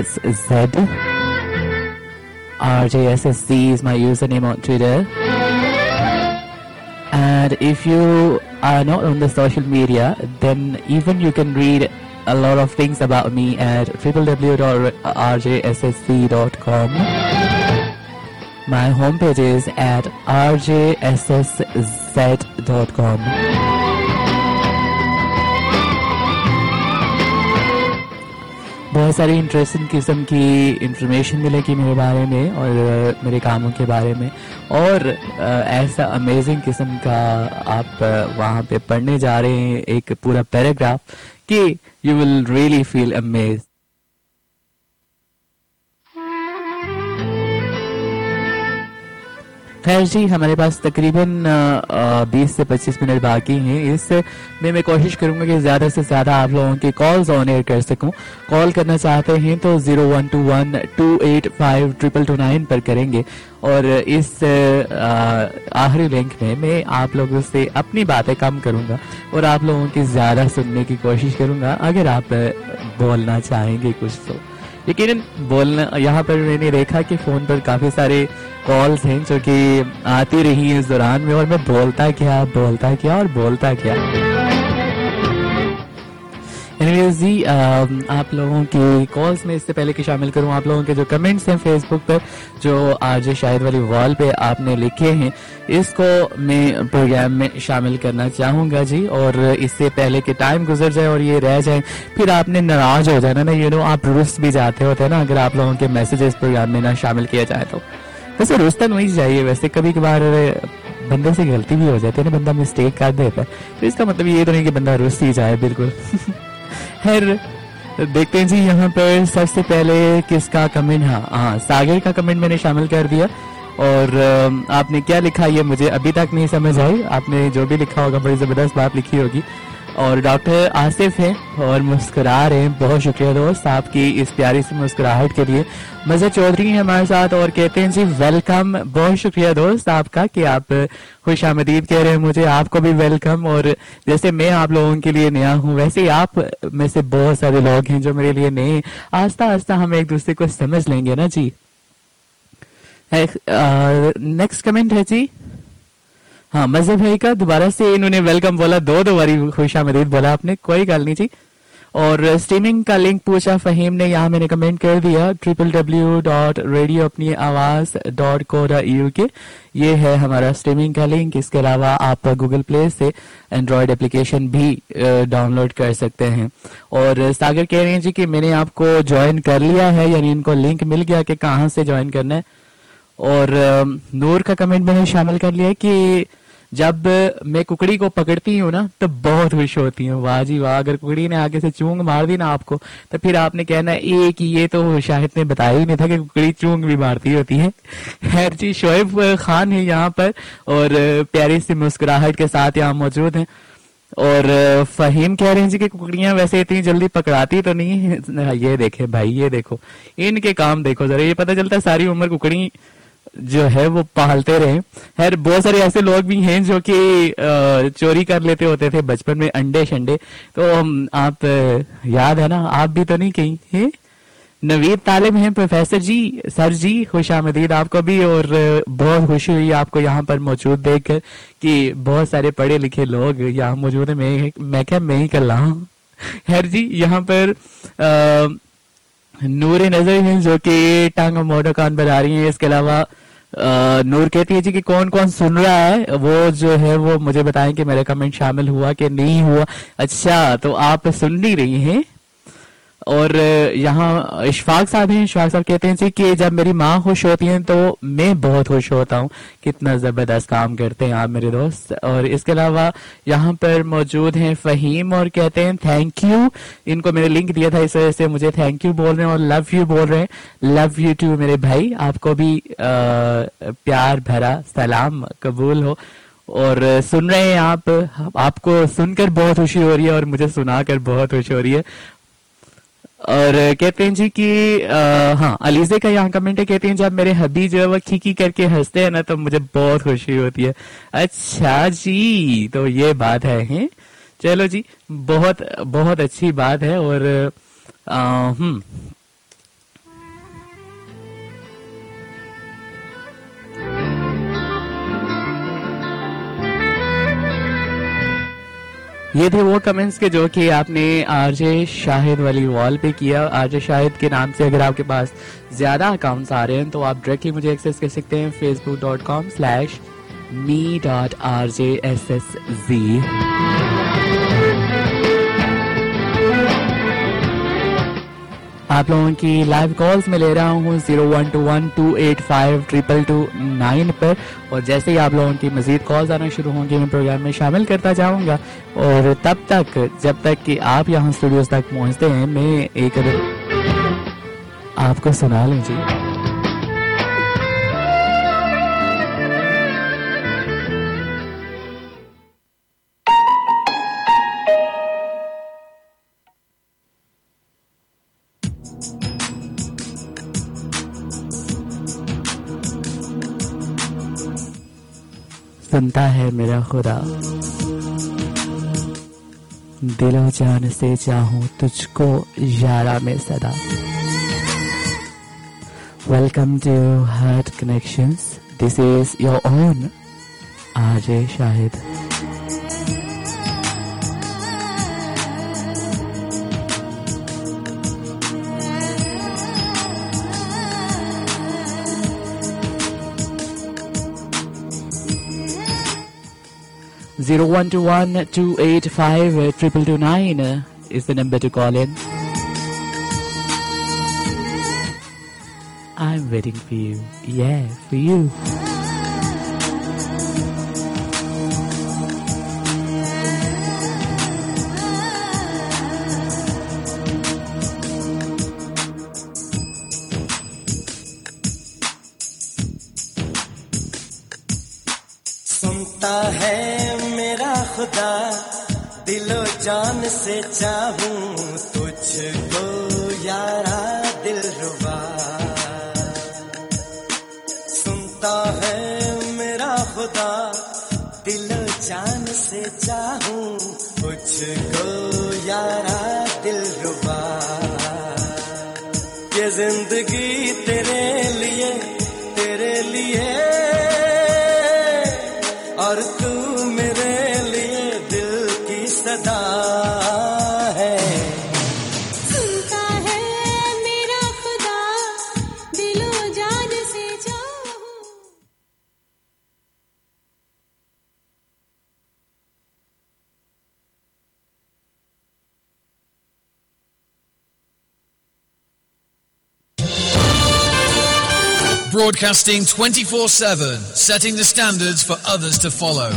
R J use Twitter media then even you can read of the double R J my home page stir جےڈ dot کا بہت ساری انٹرسٹنگ قسم کی انفارمیشن ملے گی میرے بارے میں اور میرے کاموں کے بارے میں اور ایسا امیزنگ قسم کا آپ وہاں پہ پڑھنے جا رہے ہیں ایک پورا پیراگراف کہ you will really feel amaze خیر جی ہمارے پاس تقریباً بیس سے پچیس منٹ باقی ہیں اس میں میں کوشش کروں گا کہ زیادہ سے زیادہ آپ لوگوں کے کالز آن ایئر کر سکوں کال کرنا چاہتے ہیں تو zero one two one two eight five triple two nine پر کریں گے اور اس آخری لنک میں میں آپ لوگوں سے اپنی باتیں کم کروں گا اور آپ لوگوں کی زیادہ سننے کی کوشش کروں گا اگر آپ بولنا چاہیں گے کچھ تو لیکن بولنا یہاں پر میں نے دیکھا کہ فون پر کافی سارے کالس ہیں جو کہ آتی رہی اس دوران میں اور میں بولتا کیا بولتا کیا اور بولتا کیا جی آپ لوگوں کی کالس میں اس سے پہلے کہ شامل کروں آپ لوگوں کے جو کمنٹس ہیں فیس بک پر جو آج شاہد والی وال پہ آپ نے لکھے ہیں اس کو میں پروگرام میں شامل کرنا چاہوں گا جی اور اس سے پہلے کہ ٹائم گزر جائے اور یہ رہ جائیں پھر آپ نے ناراض ہو جائے نا یو نو آپ رست بھی جاتے ہوتے ہیں نا اگر آپ لوگوں کے میسج اس پروگرام میں نہ شامل کیا جائے تو ویسے روستا نہیں چاہیے ویسے کبھی کبھار بندے سے غلطی بھی ہو جاتی ہے نا بندہ مسٹیک کر دیتا ہے تو اس کا مطلب یہ تو نہیں کہ بندہ رست ہی جائے بالکل [LAUGHS] خیر دیکھتے ہیں جی یہاں پر سب سے پہلے کس کا کمنٹ ہاں ہاں ساگر کا کمنٹ میں نے شامل کر دیا اور آپ نے کیا لکھا یہ مجھے ابھی تک نہیں سمجھ آئی آپ نے جو بھی لکھا ہوگا بڑی زبردست بات لکھی ہوگی اور ڈاکٹر آصف ہیں اور مسکرا رہے ہیں بہت شکریہ دوست آپ کی اس پیاری سے مسکراہٹ کے لیے مزہ چودھری ہیں ہمارے ساتھ اور کہتے ہیں جی ویلکم بہت شکریہ دوست آپ کا کہ آپ خوش آمدید کہہ رہے ہیں مجھے آپ کو بھی ویلکم اور جیسے میں آپ لوگوں کے لیے نیا ہوں ویسے ہی آپ میں سے بہت سارے لوگ ہیں جو میرے لیے نئے ہیں آہستہ ہم ایک دوسرے کو سمجھ لیں گے نا جی نیکسٹ کمنٹ ہے جی ہاں مزہ بھائی کا دوبارہ سے انہوں نے ویلکم بولا دو دو باری خوش آمدید بولا آپ نے کوئی گال نہیں تھی جی۔ اور سٹریمنگ کا لنک پوچھا فہیم نے یہاں میں نے کمنٹ کر دیا ٹریپل ڈبلو ڈاٹ ریڈیو اپنی آواز ڈاٹ کو یو کے یہ ہے ہمارا سٹریمنگ کا لنک اس کے علاوہ آپ گوگل پلے سے اینڈرائڈ اپلیکیشن بھی ڈاؤن لوڈ کر سکتے ہیں اور ساگر کہہ رہے ہیں جی کہ میں نے آپ کو جوائن کر لیا ہے یعنی ان کو لنک مل گیا کہ کہاں سے جوائن کرنا ہے اور نور کا کمنٹ میں نے شامل کر لیا کہ جب میں ککڑی کو پکڑتی ہوں نا تو بہت خوش ہوتی ہوں واہ جی واہ اگر ککڑی نے آگے سے چونگ مار دی نا آپ کو تو پھر آپ نے کہنا ایک یہ تو شاہد نے بتایا ہی نہیں تھا کہ ککڑی چونگ بھی مارتی ہوتی ہے خیر جی شعیب خان ہے یہاں پر اور پیاری سی مسکراہٹ کے ساتھ یہاں موجود ہیں اور فہیم کہہ رہے ہیں جی کہ ککڑیاں ویسے اتنی جلدی پکڑاتی تو نہیں یہ دیکھے بھائی یہ دیکھو ان کے کام دیکھو ذرا یہ پتا چلتا ہے ساری عمر ککڑی جو ہے وہ پہلتے رہے خیر بہت سارے ایسے لوگ بھی ہیں جو کہ چوری کر لیتے ہوتے تھے بچپن میں انڈے شنڈے تو آپ یاد ہے نا آپ بھی تو نہیں کہیں نوید طالب ہیں پروفیسر جی سر جی خوش آمدید آپ کو بھی اور بہت خوشی ہوئی آپ کو یہاں پر موجود دیکھ کر کہ بہت سارے پڑھے لکھے لوگ یہاں موجود ہیں میں کیا میں ہی کر رہا ہوں خیر جی یہاں پر نور نظر ہیں جو کہ ٹانگ موڈو کان بنا رہی ہیں اس کے علاوہ نور کہتی ہے جی کہ کون کون سن رہا ہے وہ جو ہے وہ مجھے بتائیں کہ میرا کمنٹ شامل ہوا کہ نہیں ہوا اچھا تو آپ سن نہیں رہی ہیں اور یہاں اشفاق صاحب ہیں اشفاق صاحب کہتے ہیں جی کہ جب میری ماں خوش ہوتی ہیں تو میں بہت خوش ہوتا ہوں کتنا زبردست کام کرتے ہیں آپ میرے دوست اور اس کے علاوہ یہاں پر موجود ہیں فہیم اور کہتے ہیں تھینک یو ان کو میں نے لنک دیا تھا اس وجہ سے مجھے تھینک یو بول رہے ہیں اور لو یو بول رہے ہیں لو یو ٹو میرے بھائی آپ کو بھی پیار بھرا سلام قبول ہو اور سن رہے ہیں آپ آپ کو سن کر بہت خوشی ہو رہی ہے اور مجھے سنا کر بہت خوشی ہو رہی ہے اور کہتے ہیں جی کہ ہاں علیزے کا یہاں کمنٹ ہے کہتے ہیں جب میرے حبی جو ہے وہ کھیکی کر کے ہنستے ہیں نا تو مجھے بہت خوشی ہوتی ہے اچھا جی تو یہ بات ہے چلو جی بہت بہت اچھی بات ہے اور ہوں یہ تھے وہ کمنٹس کے جو کہ آپ نے آر جے شاہد والی وال پہ کیا آر جے شاہد کے نام سے اگر آپ کے پاس زیادہ اکاؤنٹس آ رہے ہیں تو آپ ڈائریکٹلی مجھے ایکسیس کر سکتے ہیں Facebook dot com slash me dot R J S S Z آپ لوگوں کی لائیو کالس میں لے رہا ہوں zero one two one two eight five triple two nine پر اور جیسے ہی آپ لوگوں کی مزید کالز آنا شروع ہوں گی میں پروگرام میں شامل کرتا جاؤں گا اور تب تک جب تک کہ آپ یہاں اسٹوڈیوز تک پہنچتے ہیں میں ایک آپ کو سنا لوں جی ہے میرا خدا دل و جان سے چاہوں تجھ کو یارہ میں صدا welcome to heart connections connection this is your own R J Shahid 0121-285-2229 is the number to call in. I'm waiting for you. Yeah, for you. broadcasting 24-7, setting the standards for others to follow.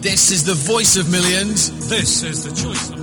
This is the voice of millions. This is the choice of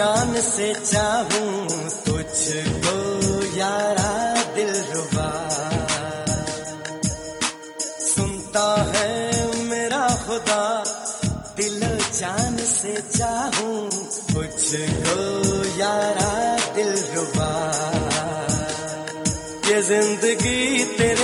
جان سے چاہوں تجھ کو یارا دل ربا سنتا ہے میرا خدا دل جان سے چاہوں تجھ کو یارا دل ربا یہ زندگی تیرے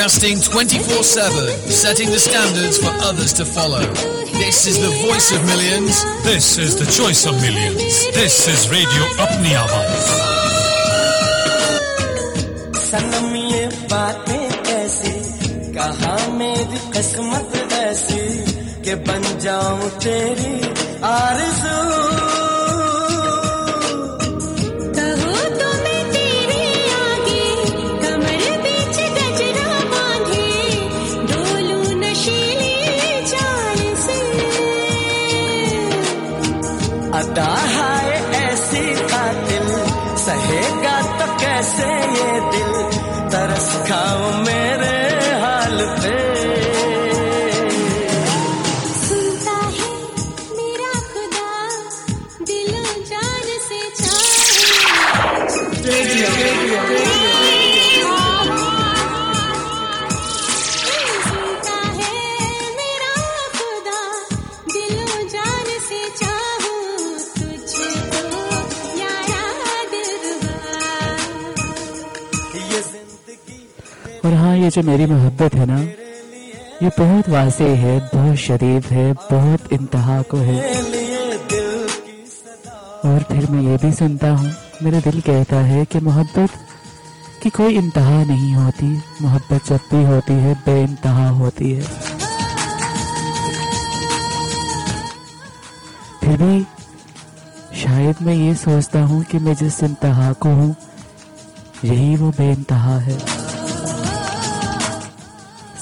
broadcasting 24 7, setting the standards for others to follow. This is the voice of millions. This is the choice of millions. This is Radio Apni Awaaz. سنم یہ باتیں کیسے کہاں میری قسمت ایسی کہ بن جاؤں تیری آرزو جو میری محبت ہے نا یہ بہت واضح ہے بہت شریف ہے بہت انتہا کو ہے اور پھر میں یہ بھی سنتا ہوں میرا دل کہتا ہے کہ محبت کی کوئی انتہا نہیں ہوتی محبت جب بھی ہوتی ہے بے انتہا ہوتی ہے پھر بھی شاید میں یہ سوچتا ہوں کہ میں جس انتہا کو ہوں یہی وہ بے انتہا ہے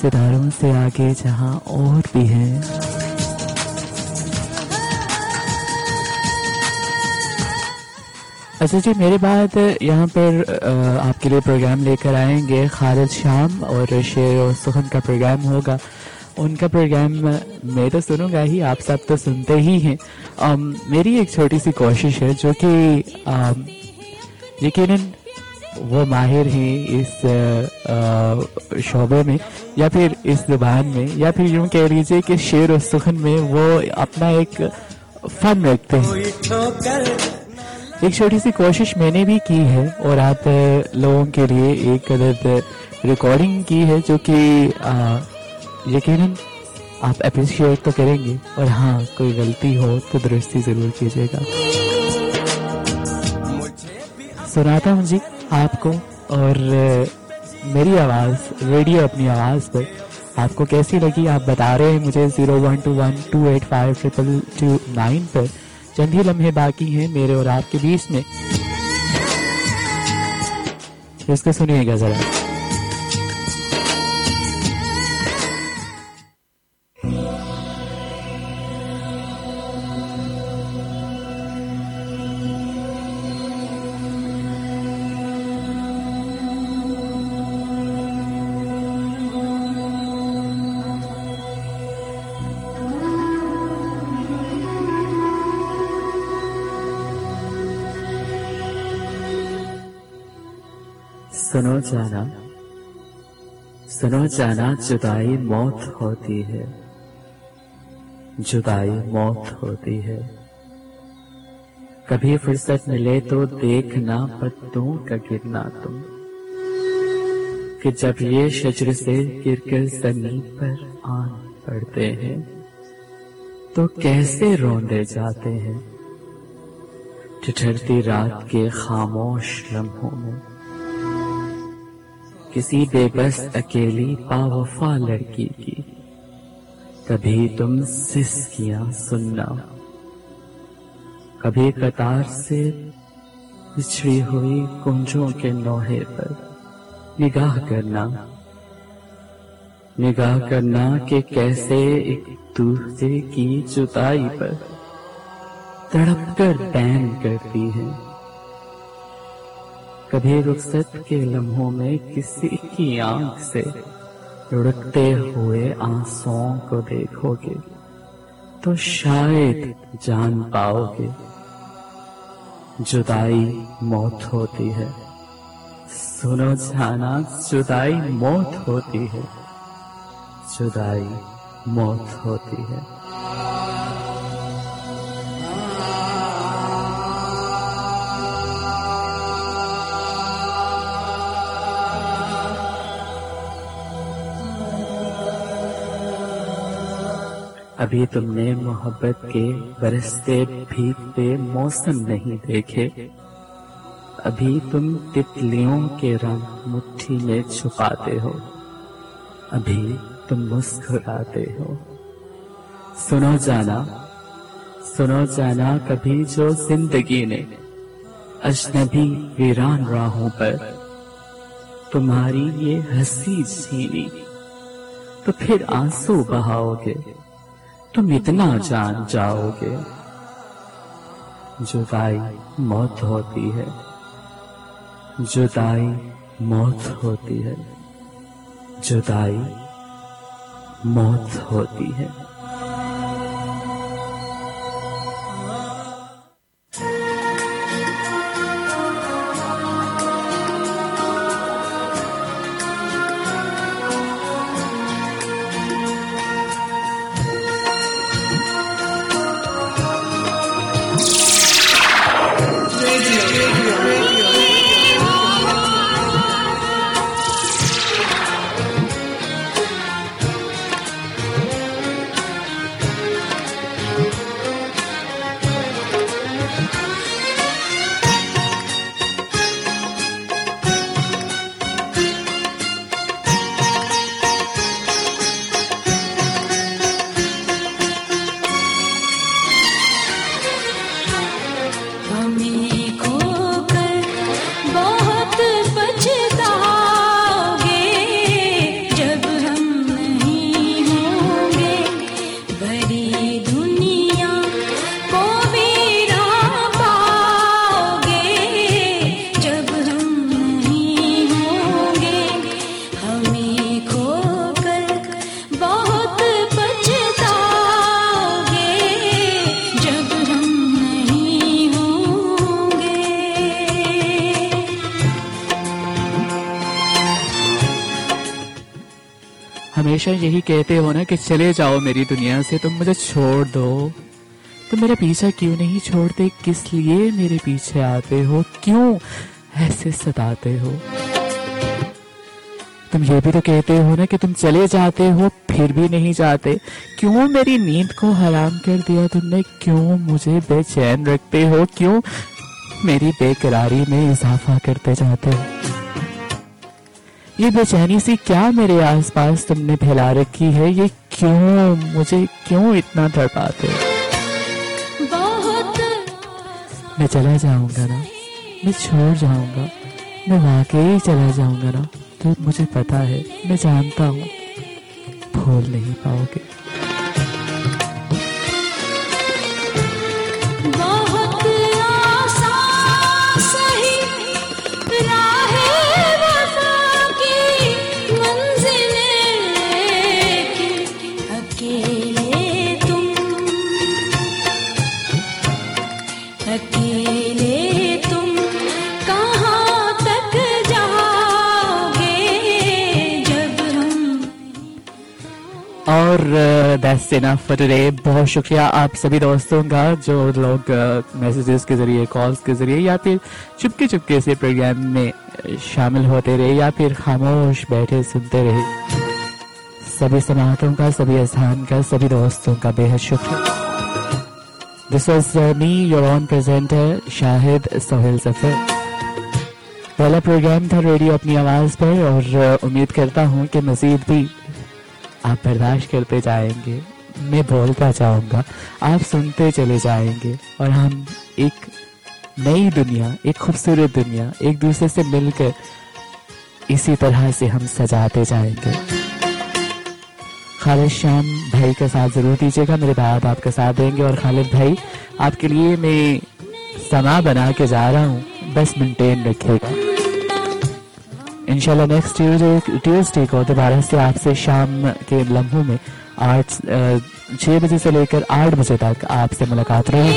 بھی ہیں اچھا جی میرے بعد یہاں پر آپ کے لیے پروگرام لے کر آئیں گے خالد شام اور شیر و سخن کا پروگرام ہوگا ان کا پروگرام میں تو سنوں گا ہی آپ سب تو سنتے ہی ہیں میری ایک چھوٹی سی کوشش ہے جو کہ یقیناً وہ ماہر ہیں اس شعبے میں یا پھر اس زبان میں یا پھر یوں کہہ لیجیے کہ شعر و سخن میں وہ اپنا ایک فن رکھتے ہیں ایک چھوٹی سی کوشش میں نے بھی کی ہے اور آپ لوگوں کے لیے ایک قدرد ریکارڈنگ کی ہے جو کہ یقیناً آپ اپریشیٹ تو کریں گے اور ہاں کوئی غلطی ہو تو درستی ضرور کیجیے گا سناتا ہوں جی آپ کو اور میری آواز ریڈیو اپنی آواز پر آپ کو کیسی لگی آپ بتا رہے ہیں مجھے zero one two one two eight five triple two nine پر چند ہی لمحے باقی ہیں میرے اور آپ کے بیچ میں اس کو سنیے گا ذرا جانا جانا جانا سنو جانا جدائی موت ہوتی ہے جدائی موت ہوتی ہے کبھی فرصت ملے تو دیکھنا پتوں کا گرنا تم کہ جب یہ شجر سے گر کر زمین پر آن پڑتے ہیں تو کیسے روندے جاتے ہیں ٹھٹھرتی رات کے خاموش لمحوں میں کسی بے بس اکیلی وفا لڑکی کی کبھی تم سس کیا سننا کبھی قطار سے پچھڑی ہوئی کنجوں کے نوحے پر نگاہ کرنا نگاہ کرنا کہ کیسے ایک دوسرے کی جتائی پر تڑپ کر بین کرتی ہے کبھی رخصت کے لمحوں میں کسی کی آنکھ سے ہوئے آنسوں کو دیکھو گے تو شاید جان پاؤ گے جدائی موت ہوتی ہے سنو جانا جدائی موت ہوتی ہے جدائی موت ہوتی ہے ابھی تم نے محبت کے برستے بھیگتے موسم نہیں دیکھے ابھی تم تتلیوں کے رنگ مٹھی میں چھپاتے ہو ابھی تم مسکراتے ہو سنو جانا سنو جانا کبھی جو زندگی نے اجنبی ویران راہوں پر تمہاری یہ ہنسی ہی تو پھر آنسو بہاؤ گے تم اتنا جان جاؤ گے جدائی موت ہوتی ہے جدائی موت ہوتی ہے جدائی موت ہوتی ہے کہتے ہو نا کہ چلے جاؤ میری دنیا سے تم مجھے چھوڑ دو تم میرا پیچھا کیوں نہیں چھوڑتے کس لیے میرے پیچھے آتے ہو کیوں ایسے ستاتے ہو تم یہ بھی تو کہتے ہو نا کہ تم چلے جاتے ہو پھر بھی نہیں جاتے کیوں میری نیند کو حرام کر دیا تم نے کیوں مجھے بے چین رکھتے ہو کیوں میری بے قراری میں اضافہ کرتے جاتے ہو یہ بے چینی سی کیا میرے آس پاس تم نے پھیلا رکھی ہے یہ کیوں کیوں مجھے اتنا میں چلا جاؤں گا نا میں چھوڑ جاؤں گا میں واقعی چلا جاؤں گا نا تو مجھے پتا ہے میں جانتا ہوں بھول نہیں پاؤ گے اور انف فٹ ٹوڈے بہت شکریہ آپ سبھی دوستوں کا جو لوگ میسیجز کے ذریعے کالز کے ذریعے یا پھر چپکے چپکے سے پروگرام میں شامل ہوتے رہے یا پھر خاموش بیٹھے سنتے رہے سبھی صنعتوں کا سبھی اذہان کا سبھی دوستوں کا حد شکریہ this was me your ancient presenter Shahid Sohail سفر پہلا پروگرام تھا ریڈیو اپنی آواز پر اور امید کرتا ہوں کہ مزید بھی آپ برداشت کرتے جائیں گے میں بولتا چاہوں گا آپ سنتے چلے جائیں گے اور ہم ایک نئی دنیا ایک خوبصورت دنیا ایک دوسرے سے مل کر اسی طرح سے ہم سجاتے جائیں گے خالد شام بھائی کا ساتھ ضرور دیجیے گا میرے بھائی آپ کا ساتھ دیں گے اور خالد بھائی آپ کے لیے میں سما بنا کے جا رہا ہوں بس مینٹین رکھے گا انشاءاللہ نیکسٹ ٹیوزڈے ٹیوزڈے کو دوبارہ سے آپ سے شام کے لمحوں میں آٹھ چھ بجے سے لے کر آٹھ بجے تک آپ سے ملاقات رہے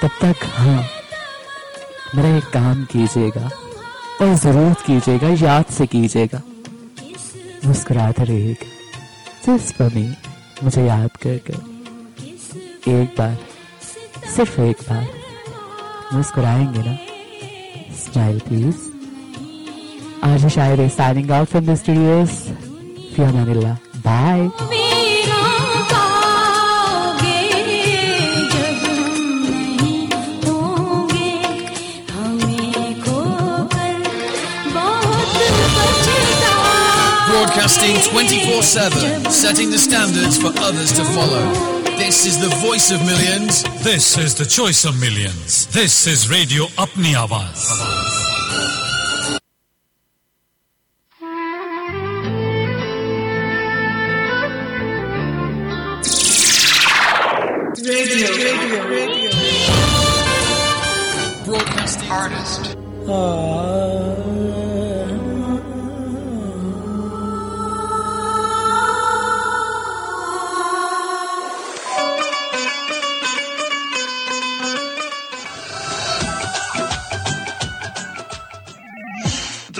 تب تک ہاں میرا ایک کام کیجیے گا اور ضرورت کیجیے گا یاد سے کیجیے گا مسکرات پمی مجھے یاد کر کے ایک بار صرف ایک بار مسکرائیں گے نا اسٹائل پلیز آج شاعر signing out from the studios فی امان اللہ bye Broadcasting 24-7, setting the standards for others to follow. Voice choice of this radio Apni Awaz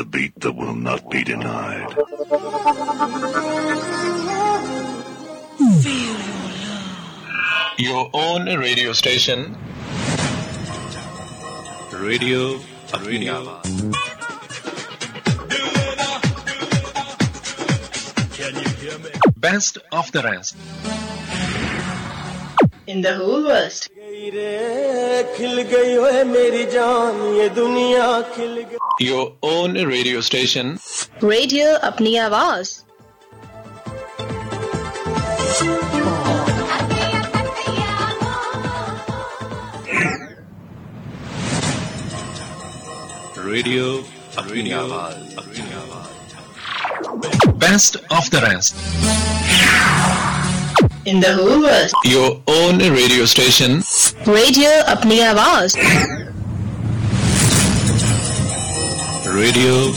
your own radio station radio best of the rest میری جانے دنیا کھل گئی your own radio station radio Apni Awaz radio اروین Awaz ارونی Awaz best of the rest in the host your own radio station radio Apni Awaz radio